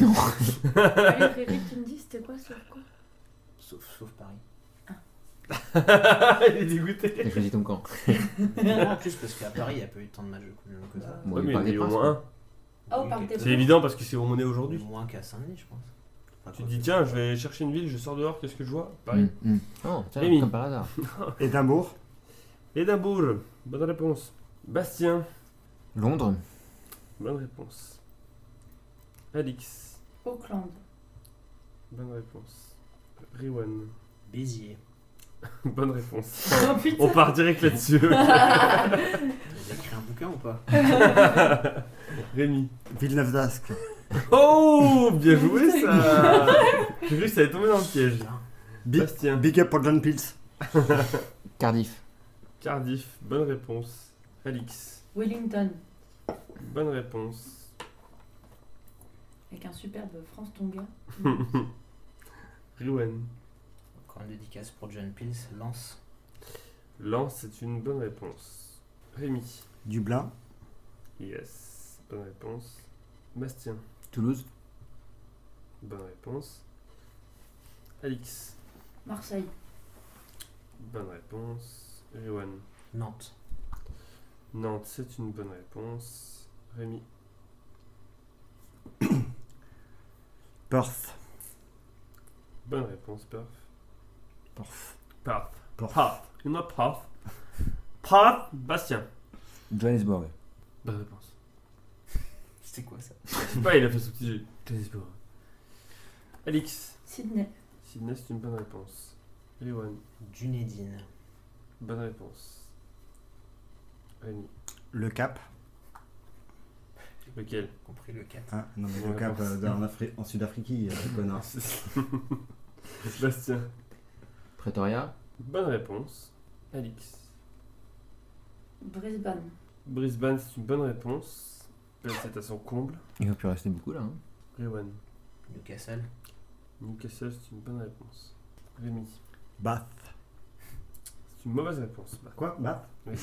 Allez, Riri, tu me dis, c'était quoi sauf quoi? Sauf, sauf Paris. il est dégoûté. T'as choisi ton camp. Non, en plus, parce qu'à Paris, il n'y a pas eu tant de matchs de Coupe du Monde que ça. Ouais, il mais il y a au moins un. Ah, au Parc des. C'est évident parce que c'est où on est aujourd'hui. Moins qu'à Saint-Denis, je pense. Enfin, Tu quoi dis, tiens, je vais chercher une ville, je sors dehors, qu'est-ce que je vois? Paris. Mm, mm. Oh, tiens, Rémi. comme par hasard. Édimbourg. Édimbourg, bonne réponse. Bastien, Londres. bonne réponse. Alix, Auckland. bonne réponse. Riwan, Béziers. bonne réponse. Oh On part direct là-dessus. Vous avez écrit un bouquin ou pas Rémi. Villeneuve d'Ascq. Oh, bien joué ça J'ai vu que ça allait tomber dans le piège. Big, Bastien, big up pour John Pills. Cardiff. Cardiff, bonne réponse. Alix, Wellington. bonne réponse. Avec un superbe France Tonga. Riwan, Encore une dédicace pour John Pils, Lance. Lens, c'est une bonne réponse. Rémi, Dublin. yes, bonne réponse. Bastien, Toulouse. bonne réponse. Alix, Marseille. bonne réponse. Riwan, Nantes. Nantes, c'est une bonne réponse. Rémi, Perth. bonne réponse. Perth. Perth. Perth. Perth. Perth. You know Perth. Perth. Bastien. Johannesburg. Bonne réponse. C'était quoi ça Je sais pas, il a fait son petit jeu. Johannesburg. Alix. Sydney. Sydney, c'est une bonne réponse. Riwan. Dunedin. Bonne réponse. Rémi. Le Cap. Lequel? Compris le 4. Ah, non, mais le Cap euh, en, Afri- en Sud-Afrique, euh, connard. Bastien. Pretoria. Bonne réponse. Alix. Brisbane. Brisbane, c'est une bonne réponse. C'est à son comble. Il va plus rester beaucoup là. Hein. Riwan. Newcastle. Newcastle, c'est une bonne réponse. Rémi. Bath. C'est une mauvaise réponse. Bah. Quoi? Bath? Je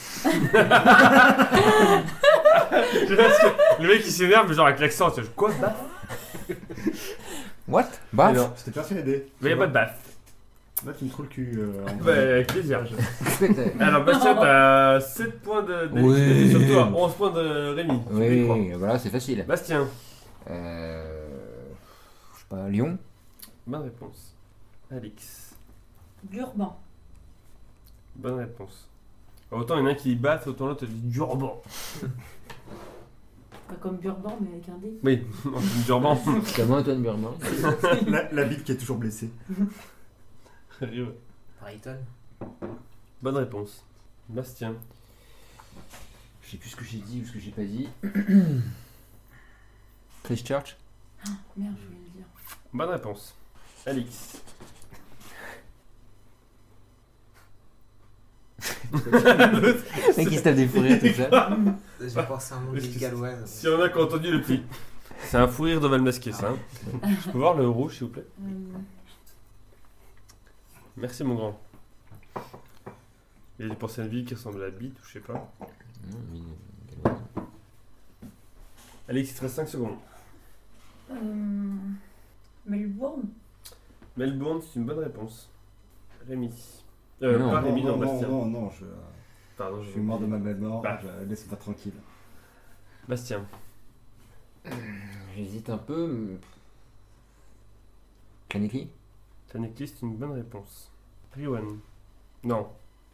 sais que le mec il s'énerve, genre avec l'accent, tu vois, quoi? Bah What? Bath? Mais non. J'étais persuadé. Mais y a pas de baf. Là, tu me trouves le cul. euh, en Bah, avec plaisir. Alors, Bastien, t'as 7 points de. de- Oui. Sur toi, 11 points de Rémi. tu les crois. Oui, voilà, c'est facile. Bastien, Euh, je sais pas, Lyon bonne réponse. Alix, Durban. bonne réponse. Autant il y en a qui battent, autant l'autre dit Durban. Pas comme Burban, mais avec un D. Oui, Durban. C'est moi, Antoine Burman. La, la bite qui est toujours blessée. Brighton. bonne réponse. Bastien, Je sais plus ce que j'ai dit ou ce que j'ai pas dit. Christchurch Merde, je voulais le dire. bonne réponse. Alix, Le mec qui se tape des fourrures tout ça. J'ai pensé à un Est-ce que galloise. si on a qui ont entendu le petit. C'est un fou rire de Valmasqué, ça. hein. Je peux voir le rouge, s'il vous plaît? Euh, Merci, mon grand. Il a pensé à une ville qui ressemble à la bite ou je sais pas. Non, mais, galloise. Alix, il te reste 5 secondes. euh, Melbourne? Melbourne, c'est une bonne réponse. Rémi. Euh, Non, pas non, Rémi, non, non, non, Bastien. non, non, je, Pardon, je suis mort de ma belle mort. Bah. je- Laisse-moi tranquille. Bastien. J'hésite un peu. mais- Kaneki? Tanekli, c'est une bonne réponse. Riwan. Non.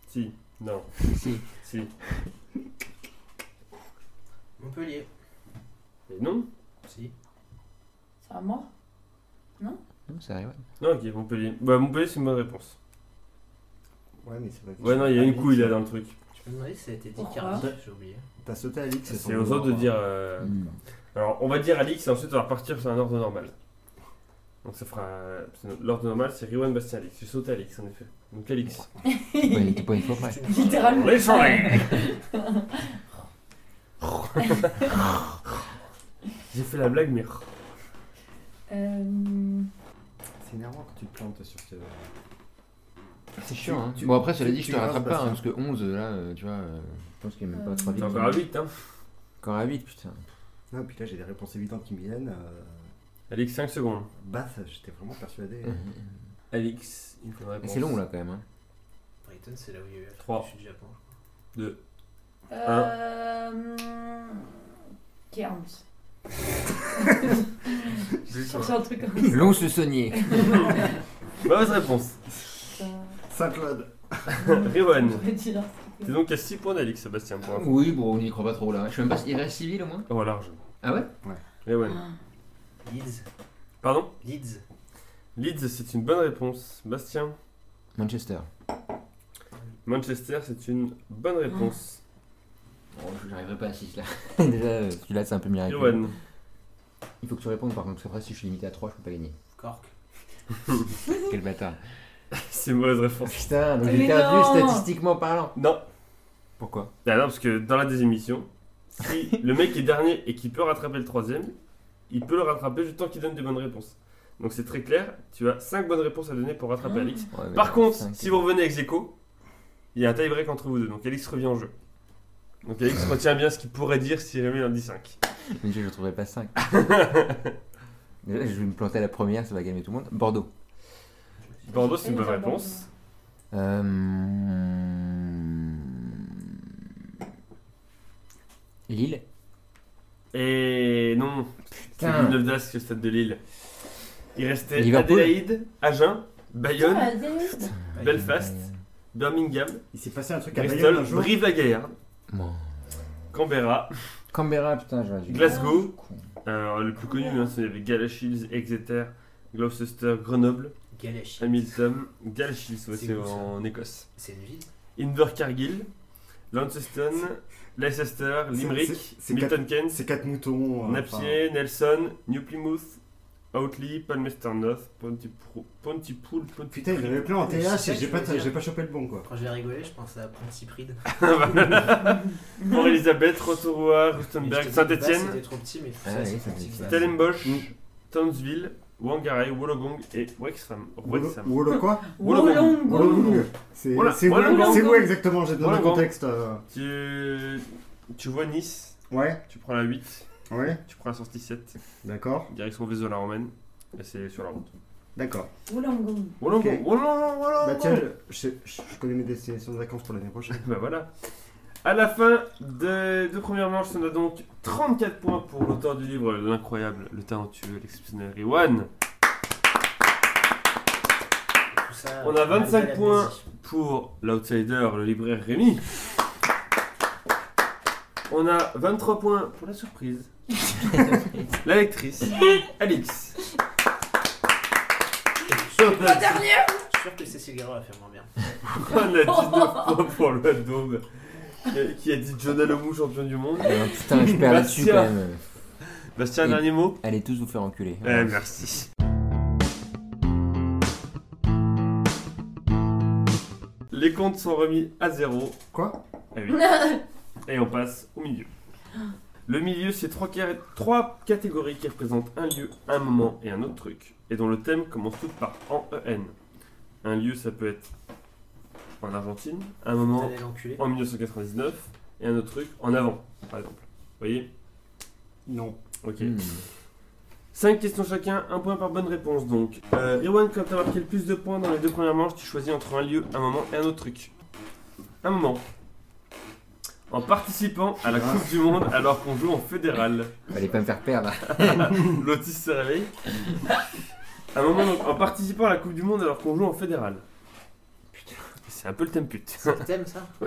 Si. Non. Si. Si. Montpellier. Et non Si. C'est à moi? Non, c'est vrai, ouais. Non, ok, Montpellier. Bah, Montpellier, c'est une bonne réponse. Ouais, mais c'est que Ouais, non, il y a une couille là dans le truc. Je me demandais si ça a été dit Cardiff, j'ai oublié. T'as sauté Alix C'est aux autres de dire. euh, Hmm. Alors, on va dire Alix et ensuite on va repartir sur un ordre normal. Donc, ça fera. L'ordre normal, c'est Riwan, Bastien, Alix. J'ai sauté Alix en effet. Donc, Alix. Ouais, T'es pas une fois près. Littéralement. Les J'ai fait la blague, mais. Euh, C'est énervant quand tu te plantes sur ce. C'est chiant, hein. tu- Bon, après, cela tu- dit, je tu te rattrape grasses, pas, hein, parce que 11, là, euh, tu vois, euh, je pense qu'il n'y a même pas Euh, 3 T'es encore à 8, hein. Encore à 8, putain. Non, puis là, j'ai des réponses évidentes qui me viennent. Euh... Alix, 5 secondes. Bath, j'étais vraiment persuadé. Alix, il une Mais. C'est long, là, quand même. Hein. Brighton, c'est là où il y a eu l'Afrique Trois. du Japon. 2. euh, Cairns. Je cherchais un truc comme Long se saunier. Mauvaise réponse. ça. Saint-Claude. Riwan. Je vais dire. T'es donc à 6 points d'Alix, Sébastien, pour. Oui, bon, on n'y croit pas trop, là. Je sais même pas s'il reste civil, au moins. Oh, large. Ah ouais? Riwan. Leeds. Pardon? Leeds. Leeds, c'est une bonne réponse. Bastien? Manchester. Manchester, c'est une bonne réponse. Bon, j'arriverai pas à 6, là. Déjà, euh, celui-là, c'est un peu miraculeux. Riwan. Il faut que tu répondes, par contre, parce qu'après, si je suis limité à 3, je peux pas gagner. Cork. Quel bâtard. C'est une mauvaise réponse. Putain, donc Mais j'ai perdu non statistiquement parlant. Non. Pourquoi? Ah non, parce que dans la deuxième émission, si le mec est dernier et qu'il peut rattraper le troisième, il peut le rattraper juste tant qu'il donne des bonnes réponses. Donc c'est très clair, tu as 5 bonnes réponses à donner pour rattraper Alix. Ouais, mais Par contre, si vous revenez avec Zeko, il y a un tie-break entre vous deux, donc Alix revient en jeu. Donc Alix retient bien ce qu'il pourrait dire si Rémi en dit 5. Mais je ne trouverai pas 5. Déjà, je vais me planter à la première, ça va calmer tout le monde. Bordeaux. Bordeaux, c'est une bonne réponse. Euh... Lille. Et non, c'est Putain. Villeneuve d'Ascq, le stade de Lille. Il restait Liverpool. Adélaïde, Agen, Bayonne, Ah. Belfast, Birmingham, Il s'est passé un truc à Bayonne Bristol, jour. Brive-la-Gaillarde, Bon. Canberra, Canberra, putain, j'aurais dû. Glasgow. Alors, le plus connu, hein, c'est avec Galashiels, Exeter, Gloucester, Grenoble, Galachi. Hamilton, Galashiels, ouais, C'est c'est où, ça en Écosse. C'est une ville. Invercargill, Launceston, Leicester, C'est- Limerick, Milton Keynes, C'est quatre moutons. euh, Napier, Nelson, New Plymouth, Outley, Palmerston North, Pontypool, Pontypool, Putain, il y en avait plein en TH et j'ai pas, j'ai chopé le bon quoi. Quand je vais rigoler, je pense à Pontypridd. Port Elizabeth, Rotorua, Rustenberg, C'était Saint-Etienne, trop petit, mais Ah Stellenbosch, Mm. Townsville, Wangarei, Wollongong et Wexham. Wexham. Wolo quoi Wollongong. Wolong. C'est Voilà, c'est où, Wollongong. c'est où exactement J'ai besoin de Wollongong. contexte. euh. Tu, tu vois Nice, Ouais, tu prends la 8, ouais, tu prends la sortie 7, d'accord. direction Vaison-la-Romaine, et c'est sur la route. D'accord. Wollongong. Voilà, Ok. voilà. Bah tiens, je, je- je connais mes destinations de vacances pour l'année prochaine. Bah voilà. À la fin des deux premières manches, on a donc 34 points pour l'auteur du livre L'incroyable, le talentueux, l'exceptionnel Riwan. Ça, On a malgré 25 la points. Pour l'outsider, le libraire Rémi. On a 23 points pour la surprise. la lectrice, Alix. La dernière Je suis sûr que Cécile Guerrero va faire moins bien. On a 19 points pour le Daube. Qui a- Qui a dit Jonah Lomou, champion du monde. Euh, putain, je perds là-dessus Bastien. quand même. Bastien, un Et- dernier mot Allez tous vous faire enculer. Eh, merci. Les comptes sont remis à zéro. Quoi Ah oui. Et on passe au milieu. Le milieu, c'est trois, car- trois catégories qui représentent un lieu, un moment et un autre truc, et dont le thème commence toutes par en EN. Un lieu, ça peut être en Argentine, un moment en 1999, et un autre truc en avant, par exemple. Vous voyez? Non. Ok. Hmm. 5 questions chacun, un point par bonne réponse donc. Euh, Irwan, quand tu as marqué le plus de points dans les deux premières manches, tu choisis entre un lieu, un moment et un autre truc. Un moment. En participant à la Coupe du Monde alors qu'on joue en fédéral. Fallait pas me faire perdre. Lotus se réveille. Un moment donc, en participant à la Coupe du Monde alors qu'on joue en fédéral. C'est un peu le thème pute. C'est le thème ça.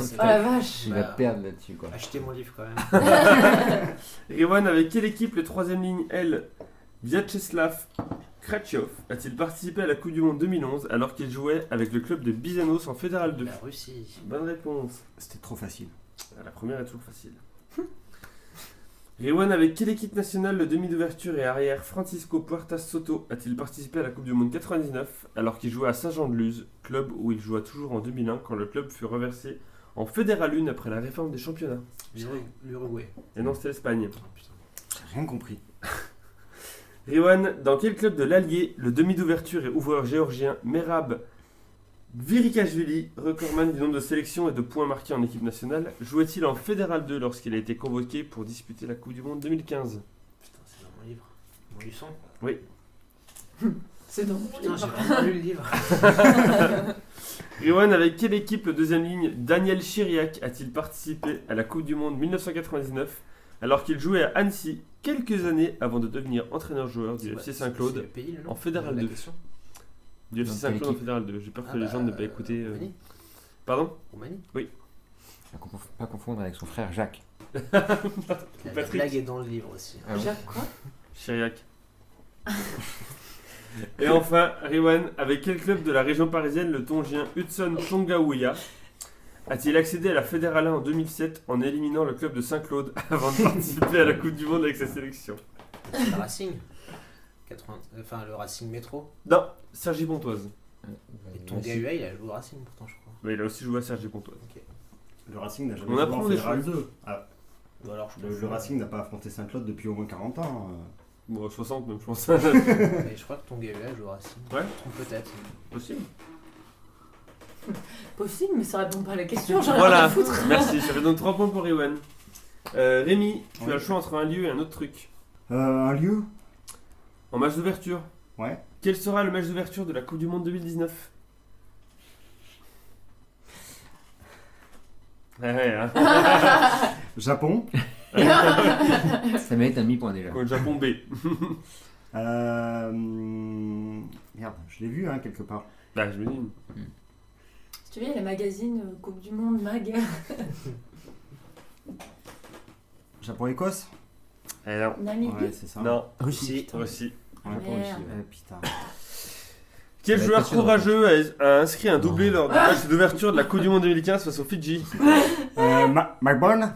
C'est Oh la vache Tu vas perdre là-dessus quoi. Achetez mon livre quand même. Riwan, avec quelle équipe le troisième ligne L, Vyacheslav Kratchov, a-t-il participé à la Coupe du Monde 2011 alors qu'il jouait avec le club de Bizanos en Fédéral 2 La Russie. Bonne réponse. C'était trop facile. La première est toujours facile. Riwan, avec quelle équipe nationale le demi d'ouverture et arrière Francisco Puertas Soto a-t-il participé à la Coupe du Monde 99 alors qu'il jouait à Saint-Jean-de-Luz, club où il joua toujours en 2001 quand le club fut reversé en Fédéral 1 après la réforme des championnats? L'Uru- L'Uruguay. Et non, c'était l'Espagne. Oh, putain. J'ai rien compris. Riwan, dans quel club de l'Allier, le demi d'ouverture et ouvreur géorgien Merab Virikashvili, recordman du nombre de sélections et de points marqués en équipe nationale, jouait-il en Fédéral 2 lorsqu'il a été convoqué pour disputer la Coupe du Monde 2015 Putain, c'est dans mon livre. Mon Luçon. C'est donc. Putain, j'ai vraiment lu le livre. Riwan, avec quelle équipe le deuxième ligne Daniel Chiriac a-t-il participé à la Coupe du Monde 1999 alors qu'il jouait à Annecy quelques années avant de devenir entraîneur-joueur du FC pas- Saint-Claude en Fédéral de la 2. Du FC Saint-Claude en Fédéral 2. J'ai peur que Ah les bah, gens n'aient pas écouté. euh. Roumanie. Pardon? Roumanie. À conf- Pas confondre avec son frère Jacques. La, Patrick. blague est dans le livre aussi. Ah Jacques quoi? Chiriac. Et enfin, Riwan, avec quel club de la région parisienne le tongien Hudson Tongaouya a-t-il accédé à la Fédérale 1 en 2007 en éliminant le club de Saint-Claude avant de participer à la Coupe du Monde avec sa sélection? Le Racing. 80 Enfin, le Racing Métro. Non, Sergi Pontoise. Et ton GUA, il a joué au Racing pourtant, je crois. Mais il a aussi joué à Sergi Pontoise. Le Racing n'a jamais On joué en des Fédéral 2. Ah, Ou alors, je le, Racing n'a pas affronté Saint-Claude depuis au moins 40 ans. euh. Bon, 60 même, je pense. Mais je crois que ton GUA joue au Racing. Ouais. Ou Peut-être. Possible. Possible, mais ça répond pas à la question. J'en ai rien Voilà, à foutre. merci. Ça fait donc 3 points pour Riwan. Euh, Rémi, tu Ouais. as le choix entre un lieu et un autre truc. Euh, un lieu? En match d'ouverture, Ouais. quel sera le match d'ouverture de la Coupe du Monde 2019 Ouais, ouais, hein. Japon. Ça mérite un demi-point déjà. Le Japon B. Euh, Merde, je l'ai vu hein, quelque part. Bah, je me dis. Si tu veux, il y a les magazines euh, Coupe du Monde, Mag. Japon-Écosse? Eh non. Namibie? Ouais, c'est ça. Non, Russie. Aussi. Ouais. Merde. Euh, putain. Quel Ça va être joueur passionnant. courageux a, a inscrit un doublé lors du match d'ouverture de la Coupe du Monde 2015 face aux Fidji Euh, Ma- McBurn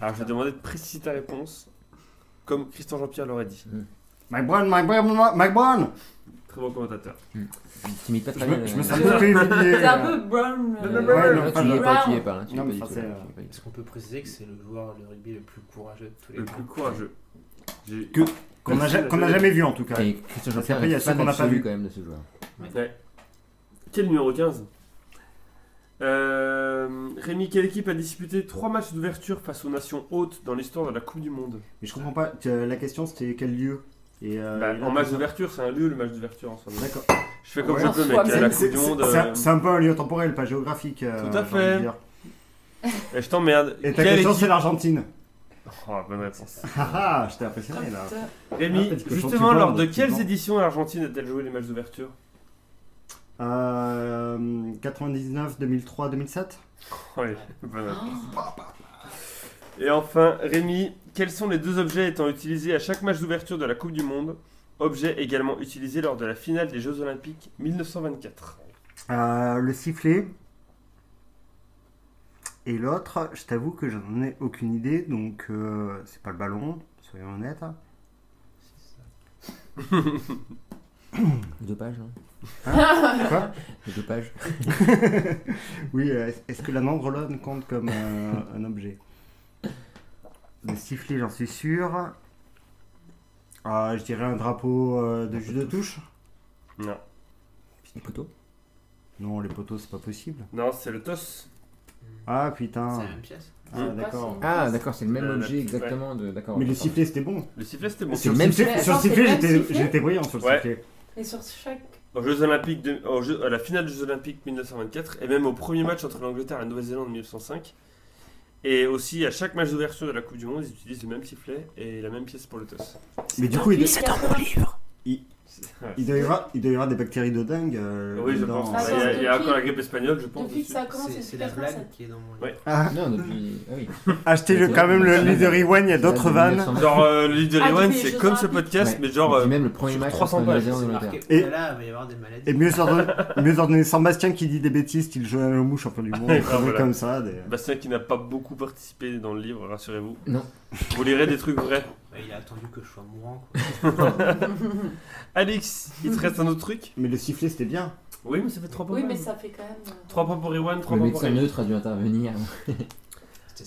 Alors, je vais demander de préciser ta réponse, comme Christian Jean-Pierre l'aurait dit. McBurn, McBurn, McBurn Très bon commentateur. T'imites pas Je très bien. me, je me sens un peu humilié. C'est un peu brown. Non, euh, non, Ouais, non, tu y es le- pas, tu y es pas. hein, tu y es Non, pas mais du ça, tout, c'est, tu y es pas du tout. Est-ce qu'on peut préciser que c'est le joueur de rugby le plus courageux de tous les Le temps plus courageux. J'ai- Que- Qu'on n'a ja- jamais vu en tout cas. Et Christian Jean-Pierre Après, il y a ceux qu'on n'a pas vu. quand même de ce joueur. Ouais. Quel numéro 15 euh, Rémi, quelle équipe a disputé 3 matchs d'ouverture face aux nations hautes dans l'histoire de la Coupe du Monde? Mais je comprends pas. tu- La question c'était quel lieu? Et, euh, Bah, en match d'ouverture, c'est un lieu le match d'ouverture en soi. D'accord. Je fais comme Ouais. je peux, mec. La. Coupe du Monde. C'est euh, un peu un lieu temporel, pas géographique. euh, Tout à fait. Et je t'emmerde. Et ta Quelle question, équipe- c'est l'Argentine. Oh, bonne réponse. Ah ah, j'étais impressionné là. Rémi, Ah, justement, lors de quelles éditions l'Argentine a-t-elle joué les matchs d'ouverture? Euh, 99, 2003, 2007 Oui, bonne réponse. Et enfin, Rémi, quels sont les deux objets étant utilisés à chaque match d'ouverture de la Coupe du Monde? Objets également utilisés lors de la finale des Jeux Olympiques 1924. Euh, Le sifflet. Et l'autre, je t'avoue que j'en ai aucune idée, donc euh, c'est pas le ballon, soyons honnêtes. Le dopage, hein Quoi Le dopage. Oui, euh, est- est-ce que la nandrolone compte comme euh, un objet? Le sifflet, j'en suis sûr. Ah, je dirais un drapeau euh, de jus de touche? Non, Les poteaux? Non, les poteaux, c'est pas possible. non, c'est le TOS. Ah C'est putain. la même pièce. Ah, C'est d'accord. Ah, d'accord, c'est le même Euh, la- objet exactement. De... D'accord. Mais le d'accord. sifflet, c'était bon. Le sifflet, c'était bon. C'est Sur le même sifflet, sifflet. sur le Attends, c'est sifflet, le même j'étais sifflet j'étais brillant sur le Ouais. sifflet. Et sur chaque. Aux Jeux Olympiques, de- aux Jeux- à la finale des Jeux Olympiques 1924, et même au premier match entre l'Angleterre et la Nouvelle-Zélande en 1905. Et aussi, à chaque match d'ouverture de la Coupe du Monde, ils utilisent le même sifflet et la même pièce pour le TOS. Mais du coup, il, C'est dans mon livre. Il doit y avoir, il doit y avoir des bactéries de dingue. euh, Oui, je pense. Ah, il y a, ouais. il y a Depuis- encore la grippe espagnole, je pense. Depuis que dessus. ça a commencé, C'est c'est la blague 87. qui est dans mon livre. Ouais. Ah, Non, depuis. Ah oui. achetez le, quand même le livre de. Rewind, il y a d'autres vannes. 1900. Genre, euh, le livre de Ah, Rewind, depuis les c'est Jeux comme ce Olympiques. podcast, mais genre. Et puis euh, même le premier sur match 300 entre pages, C'est et marqué. l'Angleterre. Et- Et là, il va y avoir des maladies. Et mieux ordonné, mieux ordonné Sébastien qui dit des bêtises, style Joël Le Mouche, champion du monde, des trucs voilà. comme ça. Des... Bastien qui n'a pas beaucoup participé dans le livre, rassurez-vous. Non. Vous lirez des trucs vrais. Bah, il a attendu que je sois mourant. Quoi. Alex, il te reste un autre truc? Mais le sifflet, c'était bien. Oui, mais ça fait 3 points. Oui, mais ça fait quand même. euh, 3 points pour Rewind, 3 Le points pour médecin Rémi. neutre a dû intervenir.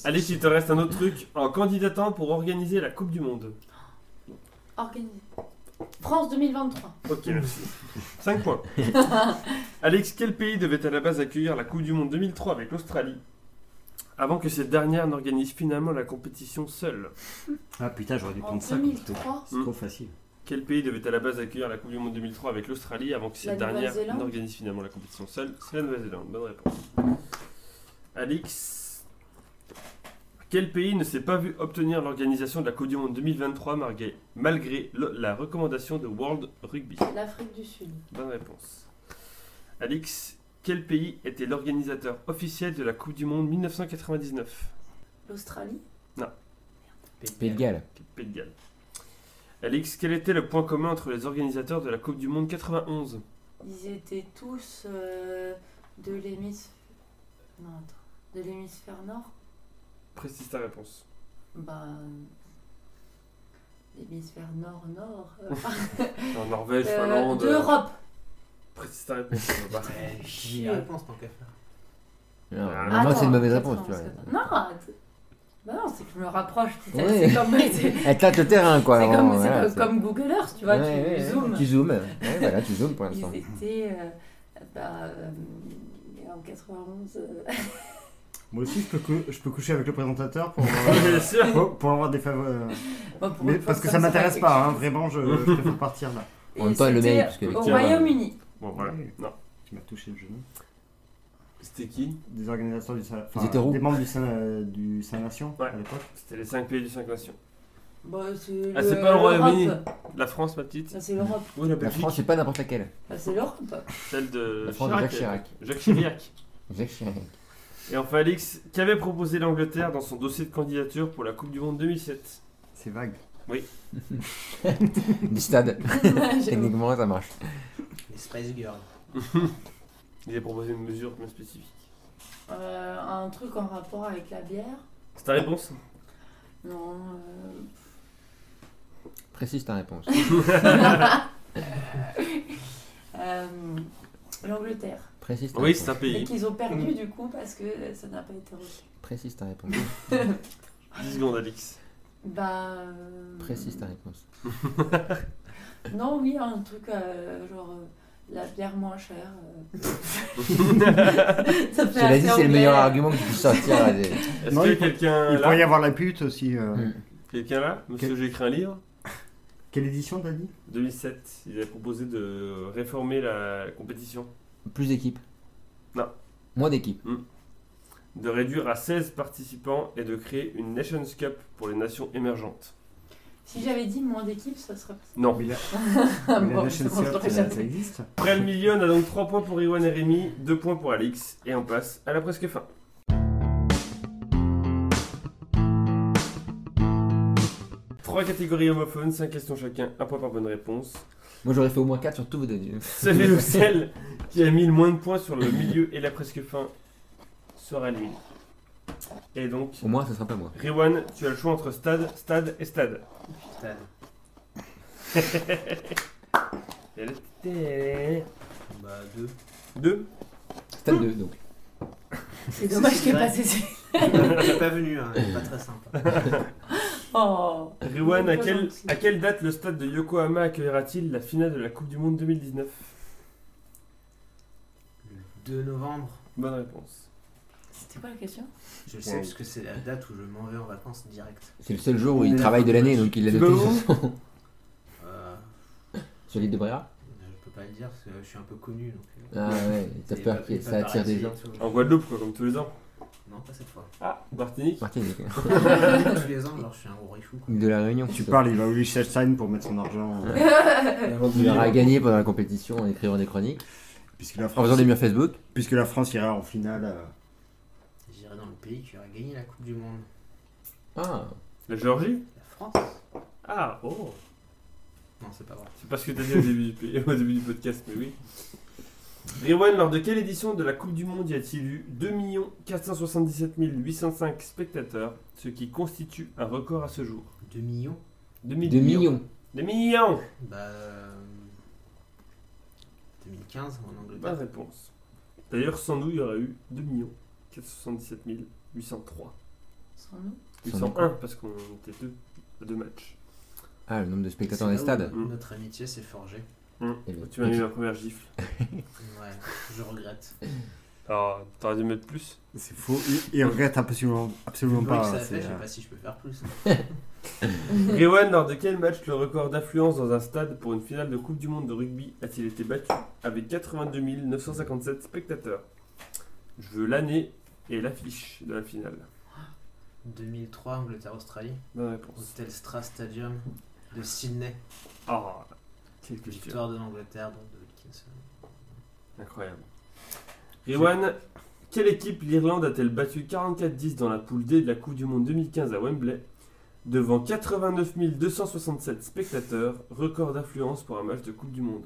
Alex, il te reste un autre truc. En candidatant pour organiser la Coupe du Monde. Organisé. France 2023. Ok, merci. 5 points. Alex, quel pays devait à la base accueillir la Coupe du Monde 2003 avec l'Australie? Avant que cette dernière n'organise finalement la compétition seule Ah putain, j'aurais dû En prendre ça. comme truc. 2003. C'est trop facile. Quel pays devait à la base accueillir la Coupe du Monde 2003 avec l'Australie avant que cette La dernière Nouvelle-Zélande n'organise finalement la compétition seule? C'est la Nouvelle-Zélande, bonne réponse. Alix, quel pays ne s'est pas vu obtenir l'organisation de la Coupe du Monde 2023 malgré, malgré le- la recommandation de World Rugby? L'Afrique du Sud. Bonne réponse. Alix, quel pays était l'organisateur officiel de la Coupe du Monde 1999 L'Australie. Pays de Galles. Pays de Galles. Alix, quel était le point commun entre les organisateurs de la Coupe du Monde 91 Ils étaient tous euh, de l'hémisphère. Non, attends. De l'hémisphère nord? Précise ta réponse. Bah. euh, L'hémisphère nord-nord. euh, En Norvège, euh, Finlande. D'Europe. Précise ta réponse. on va pas. La réponse tant qu'à faire. Non, Ah, normalement, c'est une mauvaise attends, réponse, tu vois. parce que- Non. Bah non, c'est que je me rapproche. putain, Ouais. C'est comme, c'est- Elle tâte le terrain, quoi. c'est comme, c'est voilà, comme- c'est- comme Google Earth, tu vois, Ouais, tu ouais, ouais, zoomes. Tu zoomes. Ouais, voilà, tu zoomes pour l'instant. Ils étaient euh, bah, euh, en 91. euh, Moi aussi, je peux, cou- je peux coucher avec le présentateur pour, Bien euh, sûr. pour, pour avoir des faveurs. pour Mais une fois parce que comme ça m'intéresse fait pas, quelque hein, chose. vraiment, je, je préfère partir là. En même Et temps, elle le c'était mérite, parce qu'avec Au Royaume-Uni. Bon, voilà. Oui. Non. Tu m'as touché le genou. C'était qui? Des organisateurs du Sa- Ils enfin, des membres du Saint, euh, du Saint Nation Ouais. à l'époque. C'était les 5 pays du 5 nations. Bah, c'est Ah, c'est pas le Royaume-Uni. La France, ma petite Bah, c'est l'Europe. Oui, la. France, c'est pas n'importe laquelle. Bah, c'est l'Europe. Celle de La France de Jacques Chirac. Jacques Chirac. Jacques Chirac. Et enfin, Alix, qu'avait proposé l'Angleterre dans son dossier de candidature pour la Coupe du Monde 2007 C'est vague. Du stade. Techniquement, ça marche. Les Spice Girls. Il a proposé une mesure bien spécifique. Euh, un truc en rapport avec la bière C'est ta réponse Non. euh, Précise ta réponse. euh, L'Angleterre. Précise ta Oui, c'est un Et pays. qu'ils ont perdu du coup parce que ça n'a pas été reçu. Précise ta réponse. 10 secondes, Alix. Bah. euh, Précise ta réponse. Non, oui, un truc euh, genre euh, la bière moins chère. euh. Ça fait Cela dit, assez c'est le meilleur argument que tu puisses sortir. des- Est-ce Non, qu'il y a il faut- quelqu'un Il pourrait y avoir la pute aussi. euh. Hmm. Quelqu'un là Monsieur, Quel- j'ai écrit un livre Quelle édition t'as dit? 2007, ils avaient proposé de réformer la compétition, Plus d'équipes Non. Moins d'équipes. de réduire à 16 participants et de créer une Nations Cup pour les nations émergentes. Si j'avais dit moins d'équipes, ça serait Non. Mais la, mais la bon, je ça, ça existe Après le milieu, on a donc 3 points pour Iwan et Rémi, 2 points pour Alix, et on passe à la presque fin. Trois catégories homophones, 5 questions chacun, 1 point par bonne réponse. Moi j'aurais fait au moins 4 sur tous vos deux. Celui ou celle qui a mis le moins de points sur le milieu et la presque fin sera lui. Et donc, Au moins, ça sera pas moi. Riwan, tu as le choix entre stade, stade et stade. Stade. Bah, deux. Deux. Stade 2, donc. C'est dommage qu'il ait pas cessé. Pas venu, hein. c'est pas très sympa. Oh. Riwan, à à quelle date le stade de Yokohama accueillera-t-il la finale de la Coupe du Monde 2019 Le 2 novembre, Bonne réponse. C'était quoi la question? Je le sais parce que c'est la date où je m'en vais en vacances direct. C'est le seul jour où il travaille de l'année, donc il l'a noté sur son- Euh, sur l'île de Bréa. je peux pas le dire parce que je suis un peu connu donc. euh, Ah ouais, t'as peur que ça attire des gens. En Guadeloupe, quoi, comme tous les ans. Non, pas cette fois. Ah, Martinique. Martinique. Tous les ans, alors je suis un gros richou. De la Réunion. Tu parles, il va au Liechtenstein pour mettre son argent. euh, Il aura gagné pendant la compétition en écrivant des chroniques, puisque, la en France, faisant des murs Facebook. puisque la France ira en finale. euh, pays qui aura gagné la Coupe du Monde. Ah, La Géorgie La France Ah, oh Non, c'est pas vrai. C'est pas ce que t'as dit au début, du, au début du podcast, mais oui. Riwan, lors de quelle édition de la Coupe du Monde y a-t-il eu 2 477 805 spectateurs, ce qui constitue un record à ce jour? 2 millions 2 2 millions. 2 millions Bah. euh, 2015 en Bonne Angleterre. réponse. D'ailleurs, sans nous, il y aurait eu 2 477 803. Sans nous 801 parce qu'on était deux à deux matchs. Ah, le nombre de spectateurs dans les là où stades. Mm. Notre amitié s'est forgée. Ben, Tu m'as mis ma première gifle. Ouais, je regrette. Alors, t'aurais dû mettre plus. C'est faux. Il, il regrette absolument, absolument que pas. ça fait, je sais euh, pas si je peux faire plus. Riwan, lors de quel match le record d'affluence dans un stade pour une finale de Coupe du Monde de rugby a-t-il été battu avec 82 957 spectateurs? Je veux l'année et l'affiche de la finale. 2003, Angleterre-Australie. Bonne réponse. Au Telstra Stadium de Sydney. Ah, quelle culture. Victoire de l'Angleterre, donc de Wilkinson. Incroyable. Riwan, quelle équipe l'Irlande a-t-elle battu 44-10 dans la poule D de la Coupe du Monde 2015 à Wembley devant 89 267 spectateurs, record d'affluence pour un match de Coupe du Monde?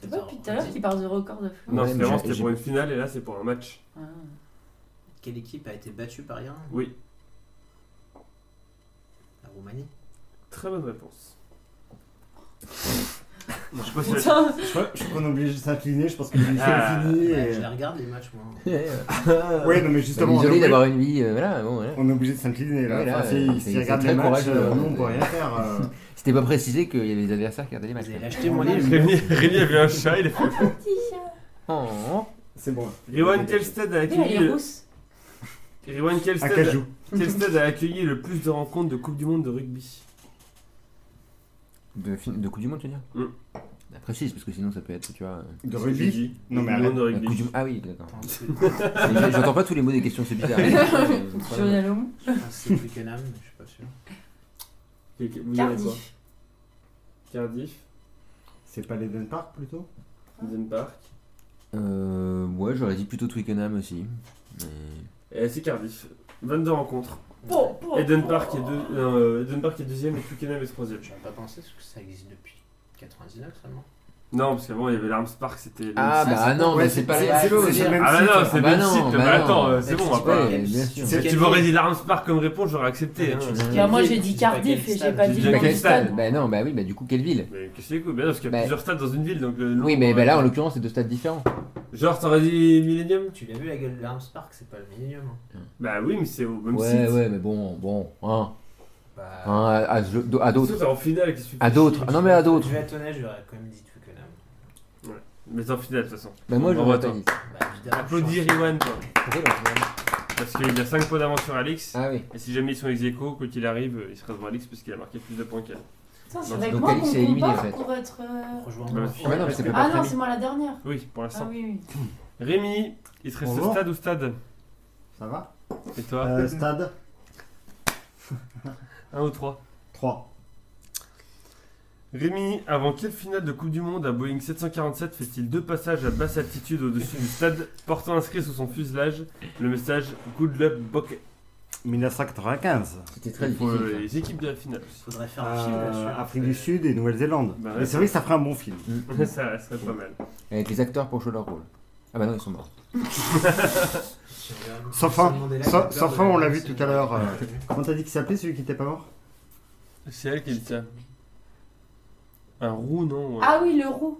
C'est pas depuis tout à l'heure qu'il parle de record flou Non, c'était pour une finale et là c'est pour un match. Ah. Quelle équipe a été battue par l'Irlande Oui, La Roumanie. très bonne réponse. Je sais pas si Putain Je crois, je crois qu'on est obligé de s'incliner, je pense que l'émission Ah, est finie. Ouais, et- je les regarde les matchs, moi. Ouais, non, mais justement, on est, Isolé obligé, d'avoir une vie, euh, voilà, bon, voilà. on est obligé de s'incliner là. Ouais, là, Enfin, euh, si- c'est- regardent très les matchs, courageux, euh, hein. nous on peut rien faire. euh. C'était pas précisé qu'il y a les adversaires qui regardaient les matchs. Avez acheté mon livre Rémi, Rémi avait un chat, il est fait. Petit chat Oh. C'est bon. Riwan, quel stade a elle accueilli est le... rousse. Riwan, quel stade... Quel stade a accueilli le plus de rencontres de Coupe du Monde de rugby? De, fin- de Coupe du Monde, tu veux dire? Mm. Bah, Précise, parce que sinon ça peut être, tu vois. euh, De rugby Non, mais Coupe du arrête. Monde de la rugby. Du- Ah oui, d'accord. Attends, c'est- Mais J'entends pas tous les mots des questions, c'est bizarre. Je pense que c'est Twickenham, mais je suis pas sûr. Vous quoi? Cardiff. Cardiff, C'est pas l'Eden Park plutôt? Eden Park. Euh, ouais, j'aurais dit plutôt Twickenham aussi. Mais... Et c'est Cardiff. 22 rencontres. Bon, bon, Eden. Park est, deux, euh, Eden Park est deuxième et Twickenham est troisième. J'aurais pas pensé parce que ça existe depuis 99 seulement. Non, parce qu'avant il y avait l'Arms Park, c'était. le Ah bah non, Ouais, mais c'est pas le même Ah bah non, c'est Ah le bah même non, site. bah Bah attends, euh, c'est bon, on va pas. Ouais, bien sûr. Si tu m'aurais dit l'Arms Park comme réponse, j'aurais accepté. Hein. Que quelle moi j'ai dit Cardiff et j'ai pas dit stade. Bah non, bah oui, bah du coup, quelle ville Mais qu'est-ce que c'est Bien parce qu'il y a Bah- plusieurs stades dans une ville donc. le Oui, mais bah là, en euh, l'occurrence, c'est deux stades différents. Genre, t'aurais dit Millennium Tu l'as vu la gueule de l'Arms Park, c'est pas le Millennium. hein. Bah oui, mais c'est au même Ouais, site. ouais, mais bon, bon, hein, Bah. hein, à, à- à d'autres. En finale, À d'autres. Ah non, mais à d'autres. Je vais être honnête, j'aurais quand même dit. Mais en finale de toute façon. Bah moi, à toi. pas. Bah. Applaudis je Riwan, toi. Pourquoi Parce qu'il a 5 points d'avance sur Alix. Ah oui. Et si jamais ils sont ex aequo, quoi qu'il arrive, il sera devant Alix parce qu'il a marqué plus de points qu'elle. Putain, c'est Donc, avec moi qu'on compare en fait. pour être. euh, Rejoins-moi. Bah, Ah, non, c'est Ah moi la dernière. Oui, pour Ah l'instant. oui, oui. Rémi, il te reste Bonjour. stade ou stade Ça va Et toi Euh, Stade Un ou trois 3. Rémi, avant quelle finale de Coupe du Monde à Boeing 747 fait-il deux passages à basse altitude au-dessus du stade, portant inscrit sous son fuselage le message Good luck Bokeh 1995. C'était très Pour difficile. euh, les équipes de la finale aussi. Faudrait faire un film Euh, là-dessus. Afrique du Sud et Nouvelle-Zélande. Bah ouais, Mais c'est vrai que ça ferait un bon film. ça. ça serait pas mal. Avec les acteurs pour jouer leur rôle. Ah bah non, ils sont morts. Sans fin. Sans- sans fin, on l'a vu tout à l'heure, euh, Comment t'as dit qu'il s'appelait celui qui était pas mort? C'est elle qui dit ça. Un roux, non ouais. Ah oui, le roux.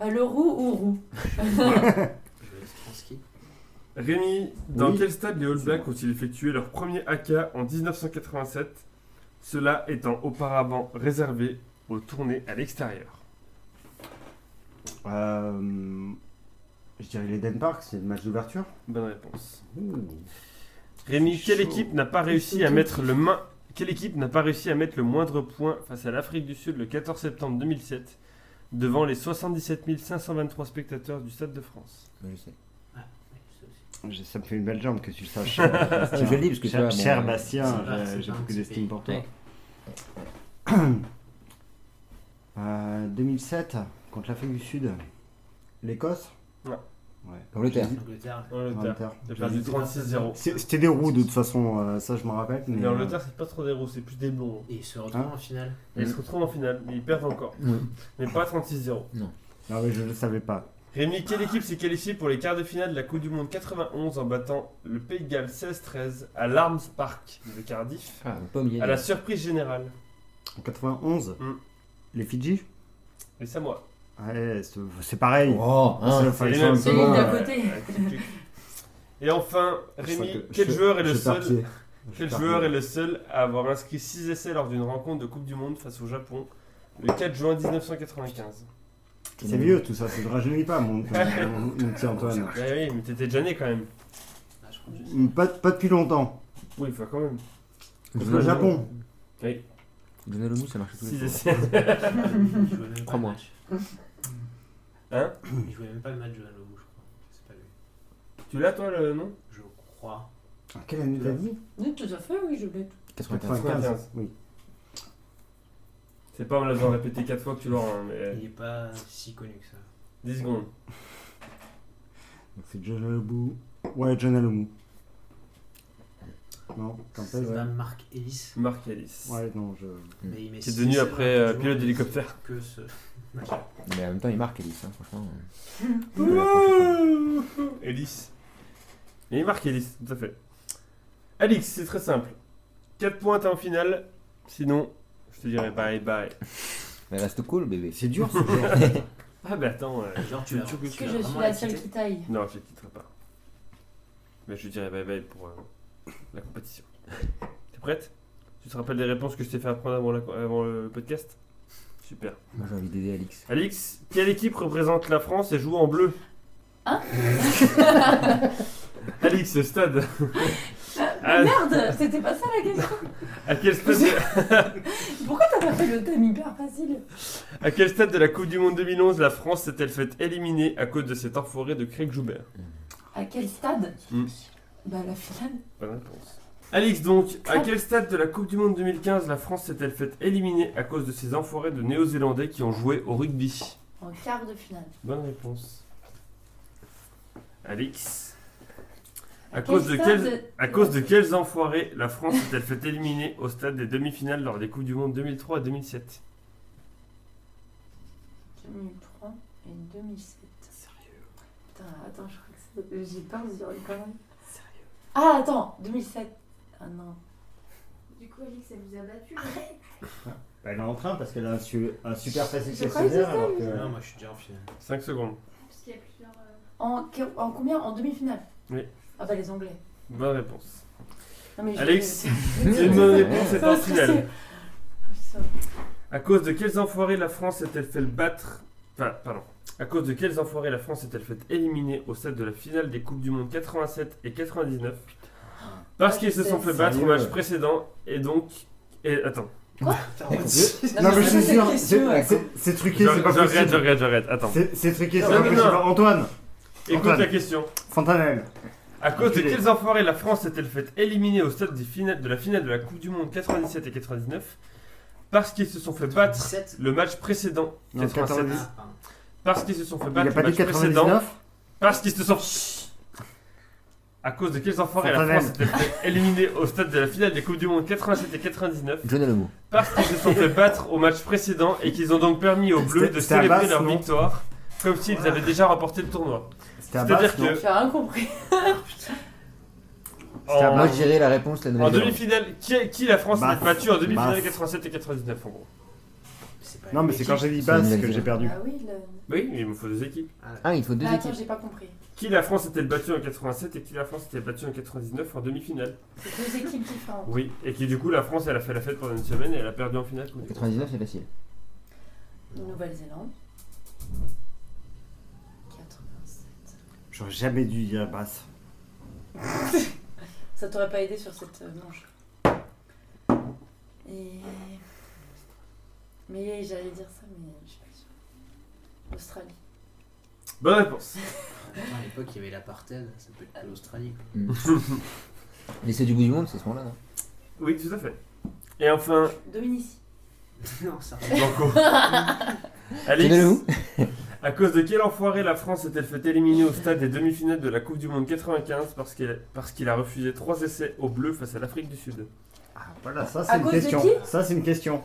Euh, le roux ou roux. Rémi, dans Oui. quel stade les All Blacks ont-ils effectué leur premier AK en 1987 Cela étant auparavant réservé aux tournées à l'extérieur. euh, Je dirais l'Eden Park, c'est le match d'ouverture. Bonne réponse. Rémi, quelle chaud. équipe n'a pas réussi à mettre le main Quelle équipe n'a pas réussi à mettre le moindre point face à l'Afrique du Sud le 14 septembre 2007 devant les 77 523 spectateurs du Stade de France? Je sais. Je- Ça me fait une belle jambe que tu le saches. C'est joli parce que tu cher, vois, bon, cher euh, Bastien, c'est j'ai- c'est j'ai pas un beaucoup d'estime pour toi. Ouais. Euh, 2007, contre l'Afrique du Sud. L'Écosse? Ouais. Ouais. L'Angleterre. Angleterre. Angleterre. Angleterre. T'as perdu 36-0. C'est- C'était des roues de toute façon, euh, ça je me rappelle. Mais, Mais Angleterre, c'est pas trop des roues, c'est plus des blonds. Et ils se retrouvent Hein en finale. Et ils se retrouvent en finale, mais ils perdent encore. Oui. Mais pas 36-0. euh, Non, mais je ne le savais pas. Rémi, quelle équipe s'est qualifiée pour les quarts de finale de la Coupe du Monde 91 en battant le Pays de Galles 16-13 à l'Arms Park de Cardiff Ah, à la surprise générale En 91, Mm. les Fidji Les Samoa. Ouais, c'est pareil. Oh, hein. C'est- enfin, d'à côté. Ouais, Et enfin, Rémi, que- quel je- joueur est le seul. Quel joueur est le seul à avoir inscrit 6 essais lors d'une rencontre de Coupe du Monde face au Japon le 4 juin 1995 C'est vieux tout ça, ça ne rajeunit pas mon, mon- mon petit Antoine. Ouais, oui, mais t'étais déjà né quand même. Ah, sais. Pas, pas depuis longtemps. Oui, enfin quand même. Parce que le Japon. Oui, Donner le mou, ça marche tous 6 les même Trois le mois. Hein Il jouait même pas le match de Lobo, je crois. C'est pas lui. Tu l'as toi le nom? Je crois. Ah, Quelle année t'as dit Oui, tout à fait, oui, je l'ai. 95. 95. Oui. C'est pas en l'avant répété 4 fois que tu l'auras, hein, mais Il est pas si connu que ça. 10 secondes. Donc c'est John Alomou. Ouais, John Alomou. Non, quand C'est ouais. Marc Ellis? Marc Ellis. Ouais, non, je. Mais il met Qui est six devenu après euh, pilote d'hélicoptère. Que ce. Mais en même temps, il marque Ellis, hein, franchement. Ellis. Et il marque Ellis, tout à fait. Alix, c'est très simple. 4 points, t'es en finale. Sinon, je te dirais bye bye. Mais reste cool, bébé. C'est dur ce jeu. Ah bah attends, euh, Genre, tu, tu tu- Est-ce tu que je suis la seule qui taille? Non, je ne quitterai pas. Mais je dirais bye bye pour euh, la compétition. T'es prête? Tu te rappelles des réponses que je t'ai fait apprendre avant, la- avant le podcast? Super. Moi, j'ai envie d'aider Alix. Alix, quelle équipe représente la France et joue en bleu Hein Alix, le stade. à, Merde, c'était pas ça la question. à quel stade Pourquoi t'as pas fait le thème hyper facile À quel stade de la Coupe du Monde 2011 la France s'est-elle faite éliminer à cause de cet enfoiré de Craig Joubert À quel stade Hmm. Bah la finale. Bonne réponse. Alix, donc, à quel stade de la Coupe du Monde 2015 la France s'est-elle faite éliminer à cause de ces enfoirés de Néo-Zélandais qui ont joué au rugby? En quart de finale. Bonne réponse. Alix. À quel cause, de stade quels, à cause de quels enfoirés la France s'est-elle fait éliminer au stade des demi-finales lors des Coupes du Monde 2003 et 2007 2003 et 2007. Sérieux? Putain, attends, je crois que c'est. J'ai peur de dire une connerie. Sérieux? Ah, attends, 2007. Ah non. Du coup, Alix, elle vous a battu. Bah, elle est en train parce qu'elle a un, su- un super facile Je que questionnaire alors c'était que. Non, moi je suis déjà en finale. 5 secondes. Parce qu'il y a plusieurs. euh, En, que- en combien? En demi-finale? Oui. Ah bah les Anglais. Bonne réponse. Non, mais je- Alex, une bonne réponse, c'est en finale. ça. À cause de quels enfoirés la France s'est-elle fait le battre? Enfin, pardon. À cause de quels enfoirés la France s'est-elle fait éliminer au stade de la finale des Coupes du Monde 87 et 99 Parce qu'ils se sont fait battre au match précédent et donc. Et attends. Quoi Non, mais je suis c'est sûr, c'est- truqué, c'est pas J'arrête, possible. j'arrête, j'arrête. Attends. C'est c'est truqué, c'est pas possible. Antoine, Écoute la question. Fontanelle. À cause de quels enfoirés la France s'est-elle faite éliminer au stade des finales- de la finale de la Coupe du Monde 97 et 99 Parce qu'ils se sont fait battre 17 le match précédent. Non, 87. 90. Ah, pardon. Parce qu'ils se sont fait battre le match précédent. 99 Parce qu'ils se sont. À cause de quels enfoirés la. France s'est-elle fait éliminer au stade de la finale des Coupes du Monde 87 et 99 John Alamo. Parce qu'ils se sont fait battre au match précédent et qu'ils ont donc permis aux Bleus de célébrer Basse, leur non victoire comme s'ils avaient déjà remporté le tournoi. C'était à C'est-à-dire que- J'ai rien compris. C'était à En, Moi, je la réponse la en demi-finale, qui, qui la France s'est battue en demi-finale Basse. 87 et 99 en gros Non, mais c'est quand j'ai dit basse que j'ai perdu. Ah oui, le... Oui, il me faut deux équipes. Ah, il faut deux Ah, attends, équipes. j'ai pas compris. Qui la France s'était battue en 87 et qui la France s'était battue en 99 en demi-finale C'est deux équipes différentes. Oui, et qui du coup la France elle a fait la fête pendant une semaine et elle a perdu en finale. contre les 99, c'est facile. Nouvelle-Zélande. 87. J'aurais jamais dû dire basse. Ça t'aurait pas aidé sur cette euh, manche. Et... Mais j'allais dire ça, mais je suis pas sûre. Australie. Bonne réponse. À l'époque, il y avait l'apartheid, ça peut être que l'Australie. quoi. Mais c'est du bout du monde, c'est ce moment-là, non? Oui, tout à fait. Et enfin, Dominici. non, ça Blanco. Alex, à cause de quel enfoiré la France s'est-elle fait éliminer au stade des demi-finales de la Coupe du Monde 95 parce qu'il parce qu'il a refusé trois essais au bleu face à l'Afrique du Sud? Ah, voilà, ça c'est une cause de question. qui? Ça c'est une question.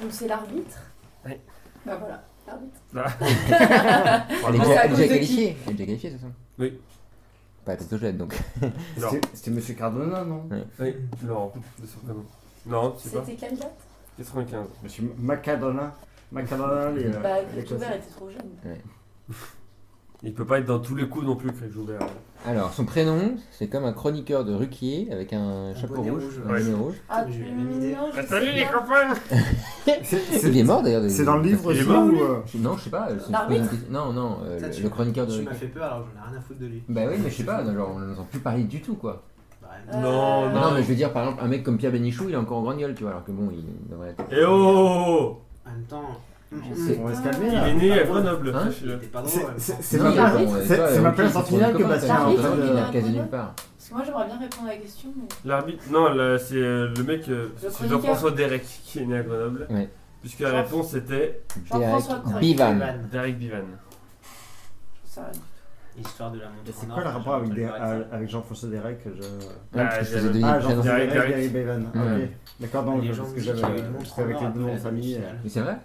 Donc c'est l'arbitre? Oui. Bah voilà, Elle est Mais c'est déjà, à elle est déjà qualifiée. Elle est déjà qualifiée, de toute façon. Oui. Pas pétogène, donc. Non. C'était- C'était Monsieur Cardona, non Oui, non, certainement. Non, tu sais pas. C'était quelle date? 95. Monsieur Macadona. Macadona, les. Bah, classiques. était trop jeune. Il peut pas être dans tous les coups non plus, Craig Joubert. Alors, son prénom, c'est comme un chroniqueur de Ruquier avec un chapeau bonnet rouge, rouge, un ouais. bonnet rouge. Ah, J'ai eu la même idée. non, je Ah, sais salut les copains C'est- c'est- Il est mort d'ailleurs. C'est dans le livre Il est aussi mort, ou. euh, Non, je sais pas. c'est- L'arbitre Non, non, euh, Ça, le- tu- le chroniqueur de Tu m'as Ruquier. fait peur alors j'en ai rien à foutre de lui. Bah oui, mais je sais pas, genre, on n'entend plus parler du tout quoi. Bah, Euh, Non, Non, mais je veux dire, par exemple, un mec comme Pierre Bénichou, il est encore en grande gueule, tu vois, alors que bon, il devrait être. Eh oh En même temps, On va se calmer Il est né à Grenoble, Hein pas drôle. C'est- en c'est- Non, ma c'est- c'est en c'est finale que Bastien est euh, à quasi nulle part. Parce que moi j'aimerais bien répondre à la question, mais. L'arbitre, non, là, c'est euh, le mec, euh, c'est chroniqueur. Jean-François Derek qui est né à Grenoble. Ouais. Puisque la Jean- réponse était Jean-François Derek Croix. Bivan. Evan, Derek. Histoire de la C'est en quoi or, le rapport avec, des- avec Jean-François Derek je... Ouais, Ah, parce que je Ah, Jean-François. Derek, Derek, Derek. Derek Bevan. Ouais. Ok. D'accord, non, Les parce gens que j'avais c'était avec en les noms famille. Mais c'est vrai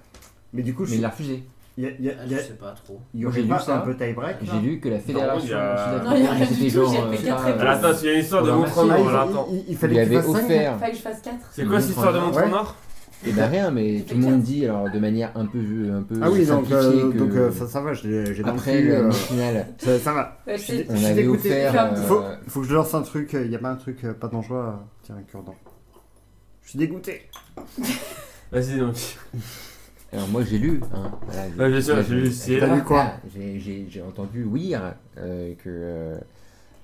Mais du coup, Mais je- il l'a refusé. y a- y a- Ah, y a- je sais pas trop. il y aurait j'ai pas lu ça. un peu tie-break J'ai lu que la fédération il y a- sud-africaine, Non, il y a rien c'était du tout, genre. euh, euh, attends, il y a une histoire de Pour montre en or, il- fallait lui qu'il avait fasse 5 offert. Fallait que je fasse 4. C'est quoi cette histoire de montre en or Eh ben rien, mais tout le monde dit, alors de manière un peu, un peu Ah oui, donc, euh, que donc euh, ça, ça va, j'ai le après la euh, ça, ça va. Ouais, on je avait dégoûté. offert. Euh, Faut, faut que je lance un truc, il n'y a pas un truc euh, pas dangereux à- Tiens, un cure-dent. Je suis dégoûté. Vas-y, donc. Alors moi j'ai lu, hein, voilà, j'ai- Ouais, bien sûr, j'ai lu, c'est T'as là. lu quoi J'ai- J'ai j'ai entendu oui euh, que euh,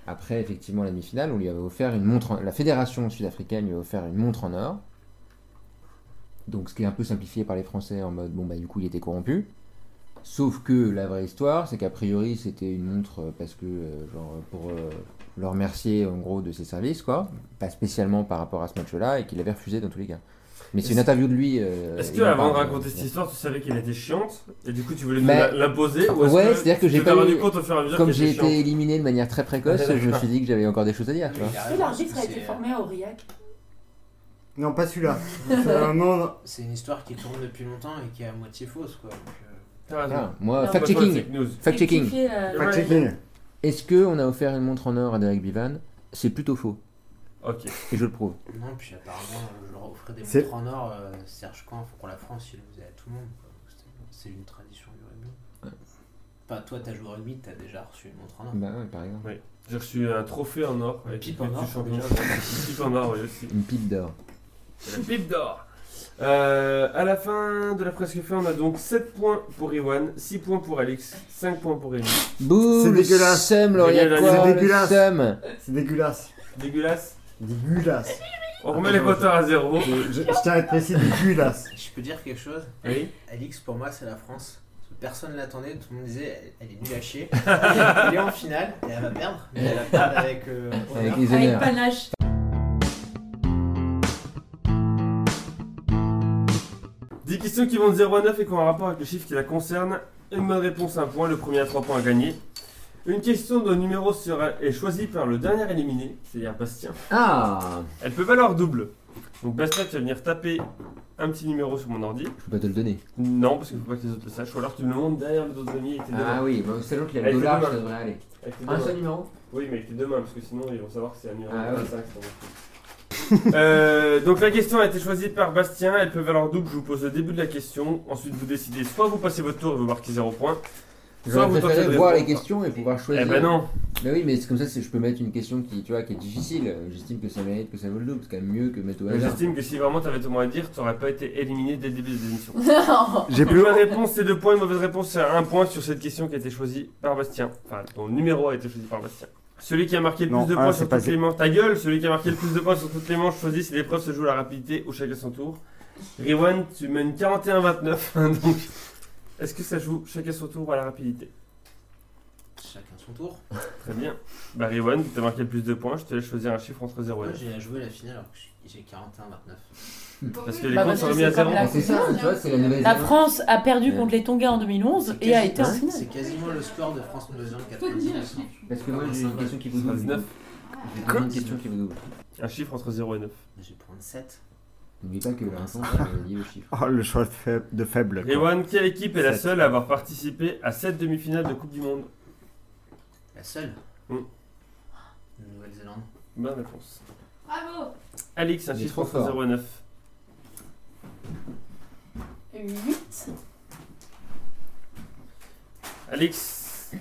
après effectivement la demi-finale, on lui avait offert une montre. en- La fédération sud-africaine lui a offert une montre en or. Donc ce qui est un peu simplifié par les Français en mode bon bah du coup il était corrompu. Sauf que la vraie histoire, c'est qu'a priori c'était une montre euh, parce que euh, genre pour euh, le remercier en gros de ses services quoi, pas spécialement par rapport à ce match-là et qu'il avait refusé dans tous les cas. Mais c'est une Est-ce- interview de lui. euh, Est-ce que il en avant de parle, raconter euh, cette histoire, tu savais qu'elle était chiante et du coup tu voulais nous la- l'imposer ou est-ce ouais, que c'est-à-dire que tu j'ai t'es pas rendu eu- compte au fur et à mesure Comme qu'elle j'ai était été chiante éliminé de manière très précoce, je me suis dit que j'avais encore des choses à dire, tu vois. Est-ce que l'arbitre a été formé à Aurillac Non, pas celui-là. Euh. C'est une histoire qui tourne depuis longtemps et qui est à moitié fausse quoi. Donc, euh, T'as raison. Ah, moi, Non, toi, fact-checking. fake news. Fact-checking. Rectifier la- Ouais. Fact-checking. Est-ce qu'on a offert une montre en or à Derek Bivan C'est plutôt faux. Ok. Et je le prouve. Non, puis apparemment, euh, je leur offrais des montres en or. euh, Serge Camp, pour la France, il le faisait à tout le monde. C'est une tradition du rugby. Pas toi, t'as joué au rugby, t'as déjà reçu une montre en or. Bah ouais, par exemple. J'ai reçu un trophée en or. Une avec pipe en or, champion. Une pipe en or, oui aussi. Une pipe d'or. La pipe d'or. Euh, à la fin de la presque fin, on a donc 7 points pour Iwan, 6 points pour Alex, 5 points pour Rémi. Bouh, C'est dégueulasse. C'est dégueulasse. C'est dégueulasse. Dégueulasse. Dégueulasse. On remet les compteurs à zéro. Je, je- je tiens à être précis. Je peux dire quelque chose Oui. Alix, pour moi, c'est la France. Personne ne l'attendait, tout le monde disait elle, elle est nulle à chier. elle est en finale et elle va perdre, mais elle va perdre avec. euh, Avec les Avec panache. 10 questions qui vont de 0 à 9 et qui ont un rapport avec le chiffre qui la concerne. Une bonne réponse, un point. Le premier à 3 points à gagner. Une question le numéro sera, est choisi par le dernier éliminé, c'est-à-dire Bastien. Ah Elle peut valoir double. Donc Bastien, tu vas venir taper un petit numéro sur mon ordi. Je peux pas te le donner. Non, parce qu'il faut pas que les autres le sachent. Ou alors tu me le montres derrière les autres amis et tes deux Ah oui, bah, c'est l'autre qui a Avec le les deux ça mains. devrait aller. Avec tes deux Un mains. seul numéro Oui, mais avec tes deux mains, parce que sinon ils vont savoir que c'est un numéro Ah 25. c'est un bon truc. Euh, donc la question a été choisie par Bastien, elle peut valoir double, je vous pose le début de la question, ensuite vous décidez soit vous passez votre tour et vous marquez 0 points, soit vous préféré voir les questions et pouvoir Eh choisir. ben non, Mais oui, mais c'est comme ça, je peux mettre une question qui, tu vois, qui est difficile. J'estime que ça mérite, que ça vaut le double. C'est quand même mieux que mettre au Mais hasard. j'estime que si vraiment t'avais tout le monde à dire, t'aurais pas été éliminé dès le début de l'émission. Non. J'ai Une plus. bonne réponse c'est 2 points, une mauvaise réponse c'est 1 point sur cette question qui a été choisie par Bastien. Enfin, ton numéro a été choisi par Bastien. Celui qui a marqué le Non, plus de points sur toutes les manches, ta gueule, celui qui a marqué le plus de points sur toutes les manches choisi si l'épreuve se joue à la rapidité ou chacun son tour. Riwan, tu mènes 41-29, hein, donc est-ce que ça joue chacun son tour ou à la rapidité Chacun son tour. Très bien. Bah Riwan, tu as marqué le plus de points, je te laisse choisir un chiffre entre 0 et Moi, 9. j'ai joué la finale alors que j'ai 41-29. Parce que les Bah, comptes parce sont que remis à c'est comme 0. la c'est ça, tu vois, c'est la nouvelle. La France a perdu contre les Tonga en 2011 C'est et a été en Hein finale. C'est quasiment le score de France-Nouvelle-Zélande 99. Parce que moi, j'ai une question qui vous double. 19. J'ai une question qui vous double. Un chiffre entre 0 et 9. Je vais prendre 7. N'oubliez pas que l'instant, c'est lié au chiffre. Oh, le choix de, faible, quoi. Riwan, quelle équipe est la Sept. seule à avoir participé à cette demi-finale de Coupe du Monde? La seule? Mm. Nouvelle-Zélande. Bonne réponse. Bravo Alix, un Il est chiffre trop entre fort. 0 et 9. 8. Alix.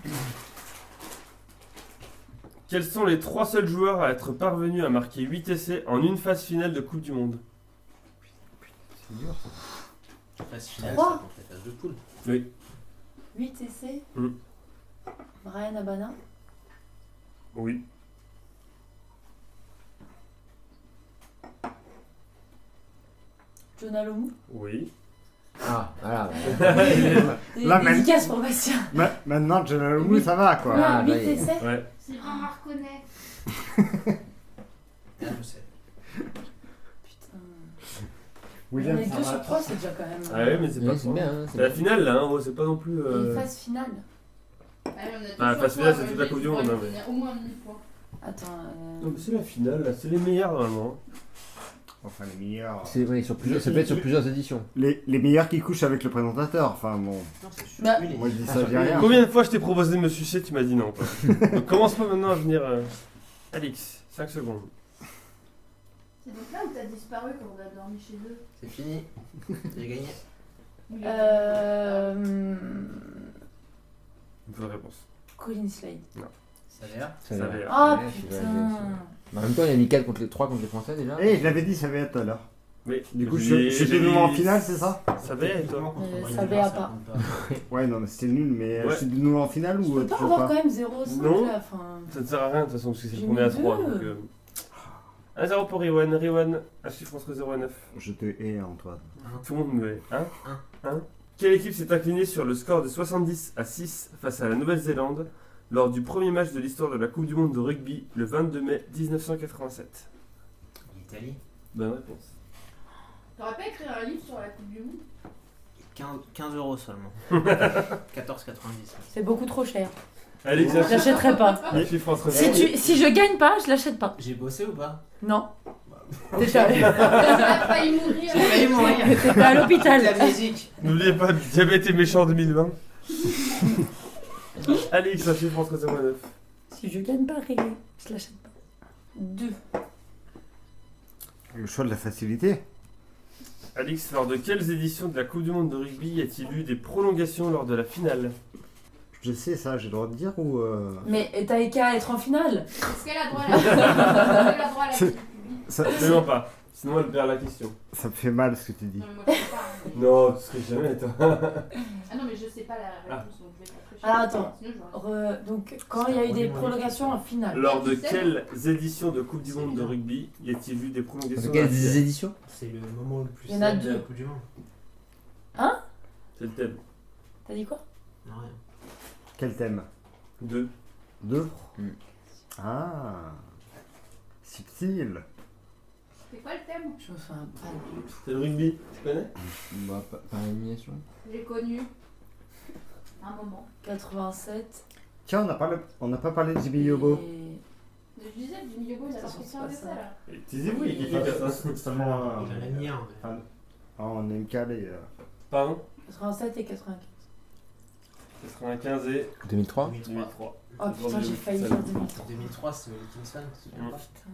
Quels sont les trois seuls joueurs à être parvenus à marquer 8 essais en une phase finale de Coupe du Monde? C'est dur ça. Phase finale, Trois. ça compte la phase de poule. 8 essais. Mm. Brian Abana. Oui. Jonah Lomu. Oui. Ah, voilà. Des Là, même- dédicaces pour Bastien. Ma- maintenant, General Wu, ça va quoi. Ah, 8 bah, il- essais. Ouais. C'est Jean-Marc Connet. Ah, je sais. William On est 2 sur. 3, c'est déjà quand même. Ah ouais, mais c'est pas Ouais, c'est trop. bien. hein, C'est la finale là, hein, c'est pas non plus. euh, Une phase finale. Ah, trois, finale, c'est toute la Coupe du Monde, hein, mais- Il y a au moins 1000 points. Attends. euh, Non, mais c'est la finale là, c'est les meilleurs normalement. Enfin, les meilleurs. C'est ouais, sur plusieurs, ça peut être sur plusieurs éditions. Les, les meilleurs qui couchent avec le présentateur. Enfin, bon. Non, c'est sûr. Bah, Moi, je dis ça, je dis rien. Combien de fois je t'ai proposé de me sucer, tu m'as dit non. quoi. Donc commence pas maintenant à venir. euh, Alix, 5 secondes. C'est donc là où t'as disparu quand on a dormi chez eux. C'est fini. J'ai gagné. Euh. Bonne réponse. Colin Slade. Ça a l'air. Ça Ça. Ah Ouais, je suis putain. Mais en même temps, il a mis 4 contre les 3 contre les Français déjà. Eh, je l'avais dit, ça va être tout à l'heure. Mais Du coup, je suis j'ai- de nouveau en finale, c'est ça Ça va et toi Euh, ça va pas. Ouais, non, mais c'était nul, mais euh, Ouais. je suis de nouveau en finale Je ou peux euh, pas toujours avoir pas quand même 0,5 Non. là. Enfin. Ça ne sert à rien de toute façon parce que c'est J'ai le premier à mis 3. deux. Donc, euh... 1-0 pour Riwan. Riwan, un chiffre entre 0 et 9. Je te hais, Antoine. Tout le monde me hait. Hein Un. Hein Quelle équipe s'est inclinée sur le score de 70 à 6 face à la Nouvelle-Zélande lors du premier match de l'histoire de la Coupe du Monde de rugby le 22 mai 1987 L'Italie. Bonne réponse. T'aurais pas écrit un livre sur la Coupe du Monde? 15, 15 euros seulement. 14,90. C'est beaucoup trop cher. Alex, Je l'achèterai pas. Si, 0 tu, si je gagne pas, je l'achète pas. J'ai bossé ou pas? Non. Déjà, T'as failli mourir. J'ai failli mourir. pas à l'hôpital. La musique. N'oubliez pas, diabète et méchant 2020. Alex, un chiffre entre 0 et 9. Si je gagne pas, réglé. Je l'achète pas. 2. Le choix de la facilité. Alix, lors de quelles éditions de la Coupe du Monde de rugby y a-t-il eu des prolongations lors de la finale? Je sais ça, j'ai le droit de dire ou. euh, Mais t'as qu'à être en finale. Est-ce qu'elle a droit à la Est-ce qu'elle a droit à la C'est- ça- Absolument pas. Sinon, elle perd la question. Ça me fait mal ce que tu dis. Non, mais moi je sais pas. hein, Non, tu serais jamais, toi. Ah non, mais je sais pas la réponse donc je vais. Alors, attends. Sinon. Re- donc, quand il y a eu des prolongations en finale. Lors de quelles éditions de Coupe du Monde de rugby y a-t-il eu des prolongations quelles dans la finale éditions C'est le moment le plus Il y en a célèbre de la deux. Coupe du Monde. C'est le thème. T'as dit quoi Non, rien. Quel thème? Deux. Deux? Hmm. Ah Subtil C'est quoi le thème? Je me souviens pas du tout. C'est le rugby, tu connais? Bah, pa- Par élimination J'ai connu un moment. 87. Tiens, on n'a pas, le- on n'a pas parlé de Jimmy Yobo. et- Je disais, Jimmy Yobo, il a sur un pas essai ça. là. Taisez-vous, il ça. seulement un- Il en a mais- un- ah, on aime caler. euh. Pardon? 87 et 95. 95 et 2003 2003. 2003. Oh putain, j'ai failli faire 2003. 2003, c'est souviens Mm. pas Putain,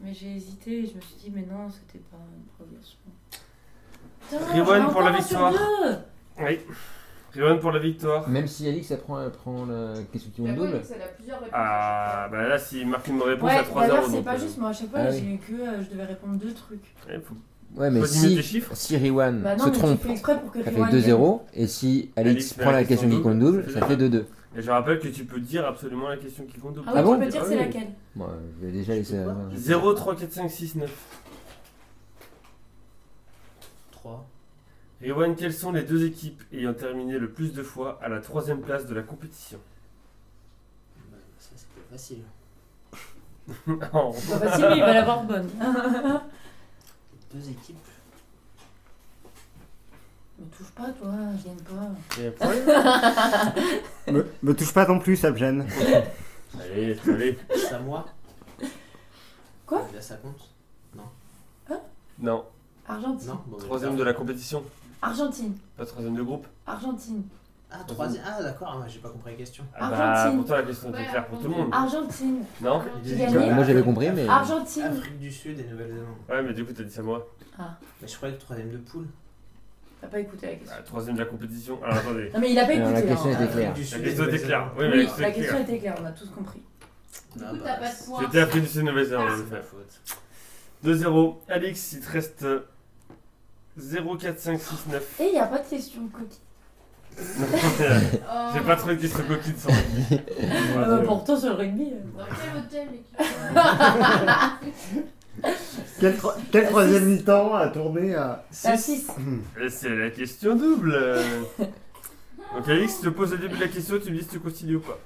mais j'ai hésité et je me suis dit, mais non, c'était pas une prolongation. Riwan pour la victoire. Oui. Riwan pour la victoire. Même si Alix elle prend, elle prend la question qui compte bonne, double. c'est. Ah, bah là, s'il marque une réponse Ouais, à 3 d'ailleurs, 0 c'est donc, pas euh, juste moi. À chaque fois, Ah j'ai eu que euh, je devais répondre deux trucs. Ouais, mais si, si Riwan Bah non, se trompe, ça fait Riwan 2-0. Et si Alix prend la question qui compte double, ça fait 2-2. Et je rappelle que tu peux dire absolument la question qui compte double. Ah oui, Ah bon tu peux dire Ah c'est oui. laquelle Bon, je vais déjà laisser. peux pas. euh, 0, 3, 4, 5, 6, 9. 3. Riwan, quelles sont les deux équipes ayant terminé le plus de fois à la troisième place de la compétition? Bah, ça, c'était facile. C'est pas facile, mais il va l'avoir bonne. Deux équipes. Me touche pas, toi, je viens pas. Me, me touche pas non plus, ça me gêne. Allez, allez. Samoa. Quoi? Là, ça compte Non, Argentine. Non bon, troisième de d'accord. la compétition, Argentine. pas troisième de groupe. Argentine. Ah, troisième. Ah, d'accord, ah, j'ai pas compris la question. Ah bah, Argentine. pourtant la question était Ouais, claire pour tout le monde. Argentine. Non équipes. Moi j'avais compris, mais. Argentine. Afrique du Sud et Nouvelle-Zélande. Ouais, mais du coup, t'as dit ça moi. Mais je croyais que troisième de poule. T'as pas écouté la question. Ah, troisième de la compétition. Alors attendez. Non, mais il a pas Alors, écouté. la question hein. était claire. Afrique du La Sud et question était claire. Nouvelle-Zélande. Oui, mais Oui, la question la est question claire. était claire, on a tous compris. Du Ah, coup, bah, t'as pas de points. C'était Afrique du Sud, Nouvelle-Zélande, en C'est effet. ma faute. 2-0. Alex, il te reste 0, 4, 5, 6, 9. Et il n'y a pas de question coquille. J'ai pas trouvé de question coquine sans Ah bah, pourtant, sur le rugby. euh. Dans quel hôtel l'équipe Quel, tro- quel La troisième mi-temps a tourné à. La 6. 6. Et C'est la question double. Donc Alix, je te pose au début de la question, tu me dis si tu continues ou pas.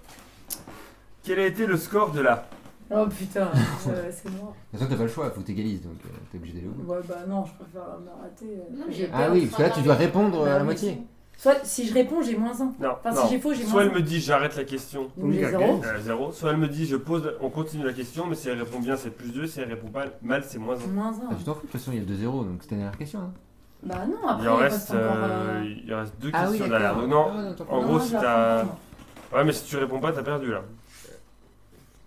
Quel a été le score de la Oh putain, euh, c'est moi. De toute façon, t'as pas le choix, faut que t'égalises, donc euh, t'es obligé d'aller au bout. Ouais, bah non, je préfère m'arrêter. euh, Non, mais j'ai y a Ah oui, parce que là tu dois répondre Bah à la oui. moitié. Soit si je réponds, j'ai moins 1. Non, Enfin, non. si j'ai faux, j'ai Soit moins elle 1. me dit j'arrête la question, Donc j'ai. 0. euh, 0. Soit elle me dit je pose, on continue la question, mais si elle répond bien c'est plus 2, si elle répond pas mal c'est moins 1. Moins Ah, 1. tu t'en fous, de toute façon il y a 2-0, donc c'était la dernière question. Hein. Bah non, après, Il en il reste, encore. euh, euh, il reste deux Ah oui, questions derrière. d'accord. Donc non, Ah, non, en prends. gros, non, si la t'as- prends ouais mais si tu réponds pas t'as perdu là.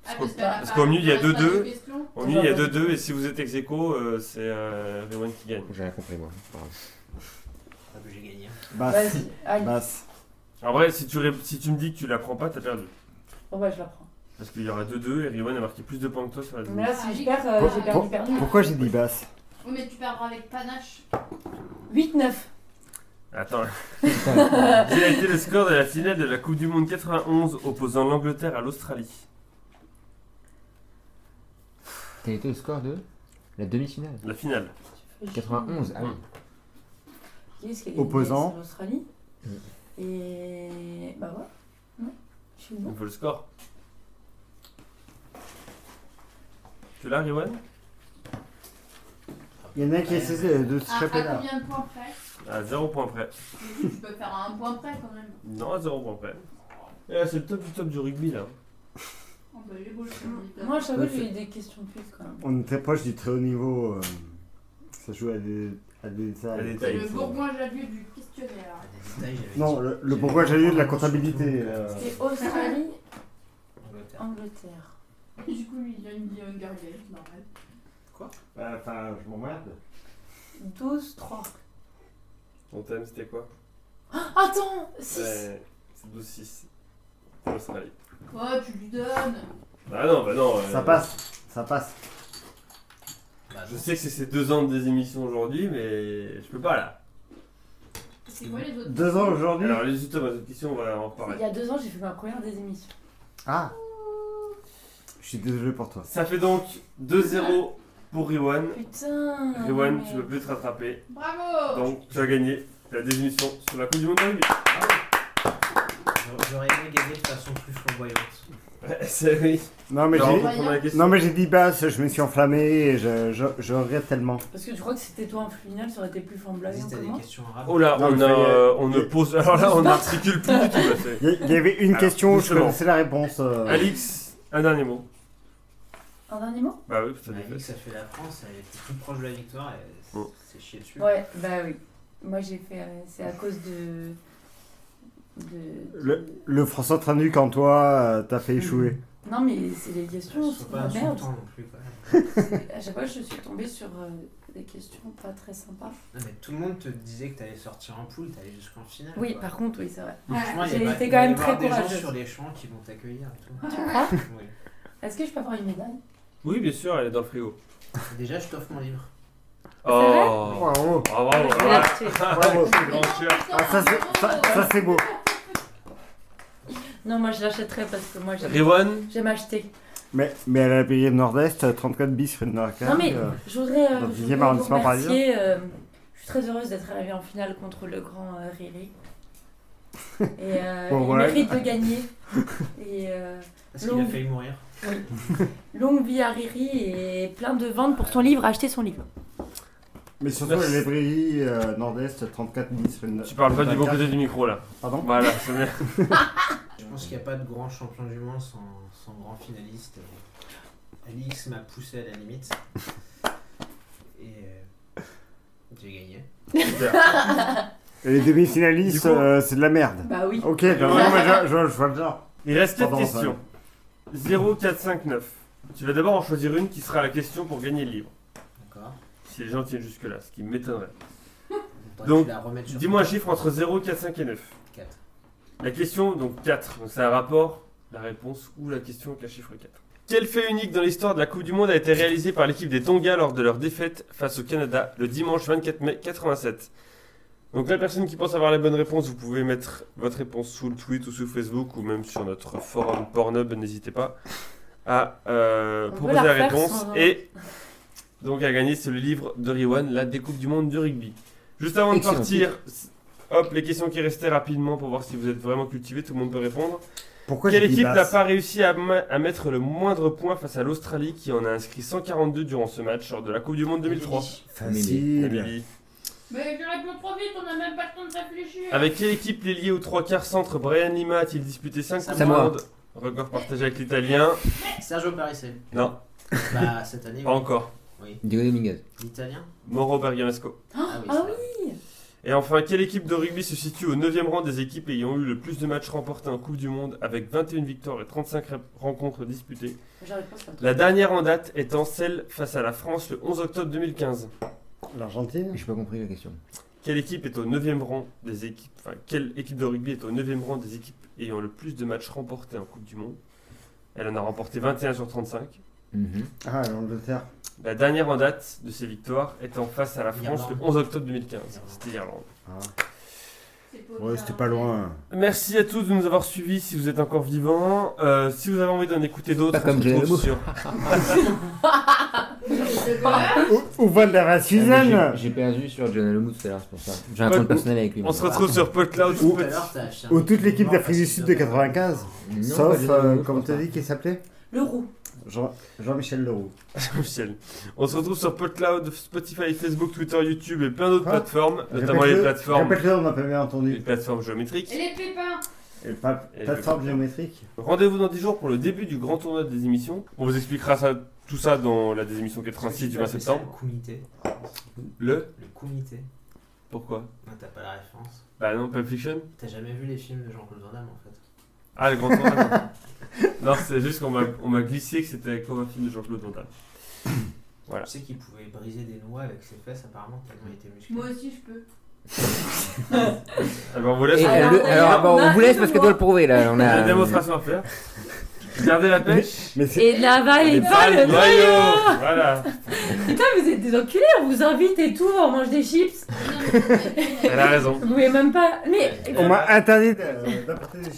Ah, qu'au- qu'elle a parce qu'au milieu, il y a reste pas de 2-2. questions Au milieu il y a 2-2 et si vous êtes ex aequo, euh, c'est euh, Rewan qui gagne. J'ai rien compris moi pas grave. Ah, mais j'ai gagné. moi. Basse. Vas-y, allez. Basse. En vrai, si tu, ré- si tu me dis que tu la prends pas, t'as perdu. Bon, bah, je la prends. Parce qu'il y aura 2-2 et Rewan a marqué plus de points que toi sur la Mais demi. là, si je perds, euh, j'ai perdu, perdu. Pourquoi j'ai dit basse Oui, mais tu perdras avec panache. 8-9. Attends, quel a été le score de la finale de la Coupe du Monde 91 opposant l'Angleterre à l'Australie Quel était le score de la demi-finale? La finale. 91, ah oui. Qui gagné Opposant. L'Australie. Mm. Et. Bah ouais. Ouais. Je suis Il bon. me faut le score. Tu l'as, Rewan Il y en a un qui essaie de se À, choper à là. combien de points près? À 0 point près. Tu peux faire à un point près quand même. Non, à 0 point près. Et là, c'est le top du top du rugby là. Oh, bah, est beau. Moi, à chaque fois, Ouais, j'ai eu des questions de plus quand même. On était proche du très haut niveau. euh, ça joue à des, C'est le Bourgoin-Jallieu du questionnaire. Ah, Non, le, le j'allais de la comptabilité. euh, C'était Australie, Angleterre. Du coup, lui, il a une vie Hunger Games, normal. bah, Enfin, je m'emmerde. 12-3. Ton thème c'était quoi? Attends 6 Ouais, C'est 12-6. C'est l'Australie. Ouais, tu lui donnes. Bah non, bah non. euh, Ça passe. Ça passe. Bah, Je sais que c'est ces deux ans de des émissions aujourd'hui, mais je peux pas là. C'est quoi les autres Deux ans aujourd'hui Alors, les justement, cette question, on va en parler. Il y a deux ans, j'ai fait ma première des émissions. Ah Je suis désolé pour toi. Ça fait donc 2-0 pour Riwan. Putain Riwan, mais- tu peux plus te rattraper. Bravo Donc, tu as gagné la désémission sur la Coupe du Monde de rugby. J'aurais aimé gagner de façon plus flamboyante. C'est oui. Non mais j'ai... reprend la question. Non mais j'ai dit basse, je me suis enflammé et je, je, je regrette tellement. Parce que tu crois que c'était toi en final, ça aurait été plus flamboyant que moi questions. Oh là, Non, on, mais a, ça y est. euh, on ne pose. Alors là, on n'articule plus du tout. là, c'est- Il y, il y avait une Alors, question, je justement. connaissais la réponse. euh. Alix, un dernier mot. Un dernier mot? Bah oui, défait. ça fait la France, elle était plus proche de la victoire et c'est- Bon. c'est chier dessus. Ouais, bah oui. Moi j'ai fait. euh, c'est à cause de. De. Le, le François Tranuc en toi euh, t'a fait échouer. Non, mais c'est les questions. C'est pas merde. non plus. À chaque fois, je suis tombée sur euh, des questions pas très sympas. Non, mais tout le monde te disait que t'allais sortir en poule, t'allais jusqu'en finale. Oui, quoi. par contre, oui, c'est vrai. Franchement, il J'ai y a- été il quand y même très des gens courageuse. sur les champs qui vont t'accueillir et tout. Tu crois Oui. Est-ce que je peux avoir une médaille? Oui, bien sûr, elle est dans le frigo. Déjà, je t'offre mon livre. Oh, Bravo. bravo, Ah, bravo. Bravo. Ah, ça, c'est beau. Non, moi je l'achèterai parce que moi j'aime Riwan, j'aime acheter. Mais, mais elle a payé Nord-Est, euh, 34 bis rue de Nord-Est. Non, mais- euh, Je voudrais, euh, Dans le je 10e voudrais vous arrondissement parisien. remercier. euh, je suis très heureuse d'être arrivée en finale contre le grand euh, Riri. Et euh, Bon, il voilà. mérite de gagner. Et euh, Parce qu'il a Longue. failli mourir. longue vie à Riri et plein de ventes pour ton livre. Achetez son livre. Mais surtout, Merci. la librairie euh, Nord-Est, 34 bis rue de tu parles pas du bon côté du micro là. Pardon? Voilà, c'est bien. Je pense qu'il n'y a pas de grand champion du monde sans, sans grand finaliste. Alix m'a poussé à la limite. Et euh, j'ai gagné. Et les demi-finalistes, euh, c'est de la merde. Bah oui. Ok, non, non, mais je, je, je vois le genre. Il reste 4 Pardon, questions. 0, 4, 5, 9. Tu vas d'abord en choisir une qui sera la question pour gagner le livre. D'accord Si les gens tiennent jusque-là, ce qui m'étonnerait. Donc, Dis-moi un chiffre entre 0, 4, 5 et 9. 4. La question, donc 4. Donc c'est un rapport, la réponse ou la question avec la chiffre 4. Quel fait unique dans l'histoire de la Coupe du Monde a été réalisé par l'équipe des Tonga lors de leur défaite face au Canada le dimanche 24 mai 87 Donc la personne qui pense avoir la bonne réponse, vous pouvez mettre votre réponse sous le tweet ou sous Facebook ou même sur notre forum Pornhub, n'hésitez pas à euh, proposer la réponse. sans- Et donc à gagner, c'est le livre de Riwan, la découpe du monde du rugby. Juste avant de partir, hop, les questions qui restaient rapidement pour voir si vous êtes vraiment cultivé, tout le monde peut répondre. Pourquoi Quelle équipe n'a pas réussi à, à mettre le moindre point face à l'Australie qui en a inscrit 142 durant ce match lors de la Coupe du Monde 2003 Facile. Namibie. Mais je réponds trop vite, on a même pas le temps de réfléchir. Avec quelle équipe l'ailier aux trois quarts centre Brian Lima a-t-il disputé 5 Coupes du. Monde? Record partagé avec l'Italien Sergio Parisse. Non, Bah, cette année, pas oui. encore. Oui. Diego Dominguez. L'Italien Mauro Bergamasco. Ah oui. Ah. Et enfin, quelle équipe de rugby se situe au 9 rang des équipes ayant eu le plus de matchs remportés en Coupe du Monde avec 21 victoires et 35 ré- rencontres disputées? La dernière en date étant celle face à la France le 11 octobre 2015. L'Argentine? J'ai pas compris la question. Quelle équipe est au 9 rang des équipes Enfin, quelle équipe de rugby est au 9 rang des équipes ayant le plus de matchs remportés en Coupe du Monde? Elle en a remporté 21 sur 35. Mhm. Ah, l'Angleterre. La dernière en date de ces victoires étant face à la France Irlande. le 11 octobre 2015. C'était l'Irlande. Ah. Ouais, c'était pas loin. Merci à tous de nous avoir suivis si vous êtes encore vivants. Euh, si vous avez envie d'en écouter d'autres, Pas comme on se retrouve Jérémy. sur Ou, ou va de la Ah, Suzanne j'ai- J'ai perdu sur John Alomou tout à l'heure, c'est pour ça. J'ai un compte personnel avec lui. On se retrouve sur PodCloud. Un Ou toute l'équipe d'Afrique du Sud de 95. Non, pas Sauf, euh, comment t'as pense dit qu'il s'appelait? Le roux. Jean- Jean-Michel Leroux. Michel. On se retrouve sur PodCloud, Spotify, Facebook, Twitter, YouTube et plein d'autres Quoi plateformes, notamment les Répète-le- plateformes, Répète-le, on n'a pas bien les entendu. plateformes géométriques. Et les pépins Et pas Et plateforme le- géométrique. Rendez-vous dans 10 jours pour le début du grand tournoi des émissions. On vous expliquera ça, tout ça dans la désémission 86 du 20 septembre. Le comité. Le Le comité. Pourquoi Non, t'as pas la référence. Bah non, Pulp Fiction T'as jamais vu les films de Jean-Claude Van Damme en fait. Ah, le grand tournoi Non, c'est juste qu'on m'a on m'a glissé que c'était comme un film de Jean-Claude Van Damme. Voilà. Tu sais qu'il pouvait briser des noix avec ses fesses apparemment tellement il était musclé. Moi aussi je peux. Alors on vous laisse Et Alors, le- d'ailleurs, alors, bon, on a on vous laisse une parce qu'elle voix. doit le prouver là. On a une démonstration à faire. Gardez la pêche. Mais c'est. Et là-bas, Et il pas le noyau noyau. Voilà. Putain, vous êtes des enculés, on vous invite et tout, on mange des chips. Elle a raison. Vous pouvez même pas. Mais. On m'a interdit d'apporter des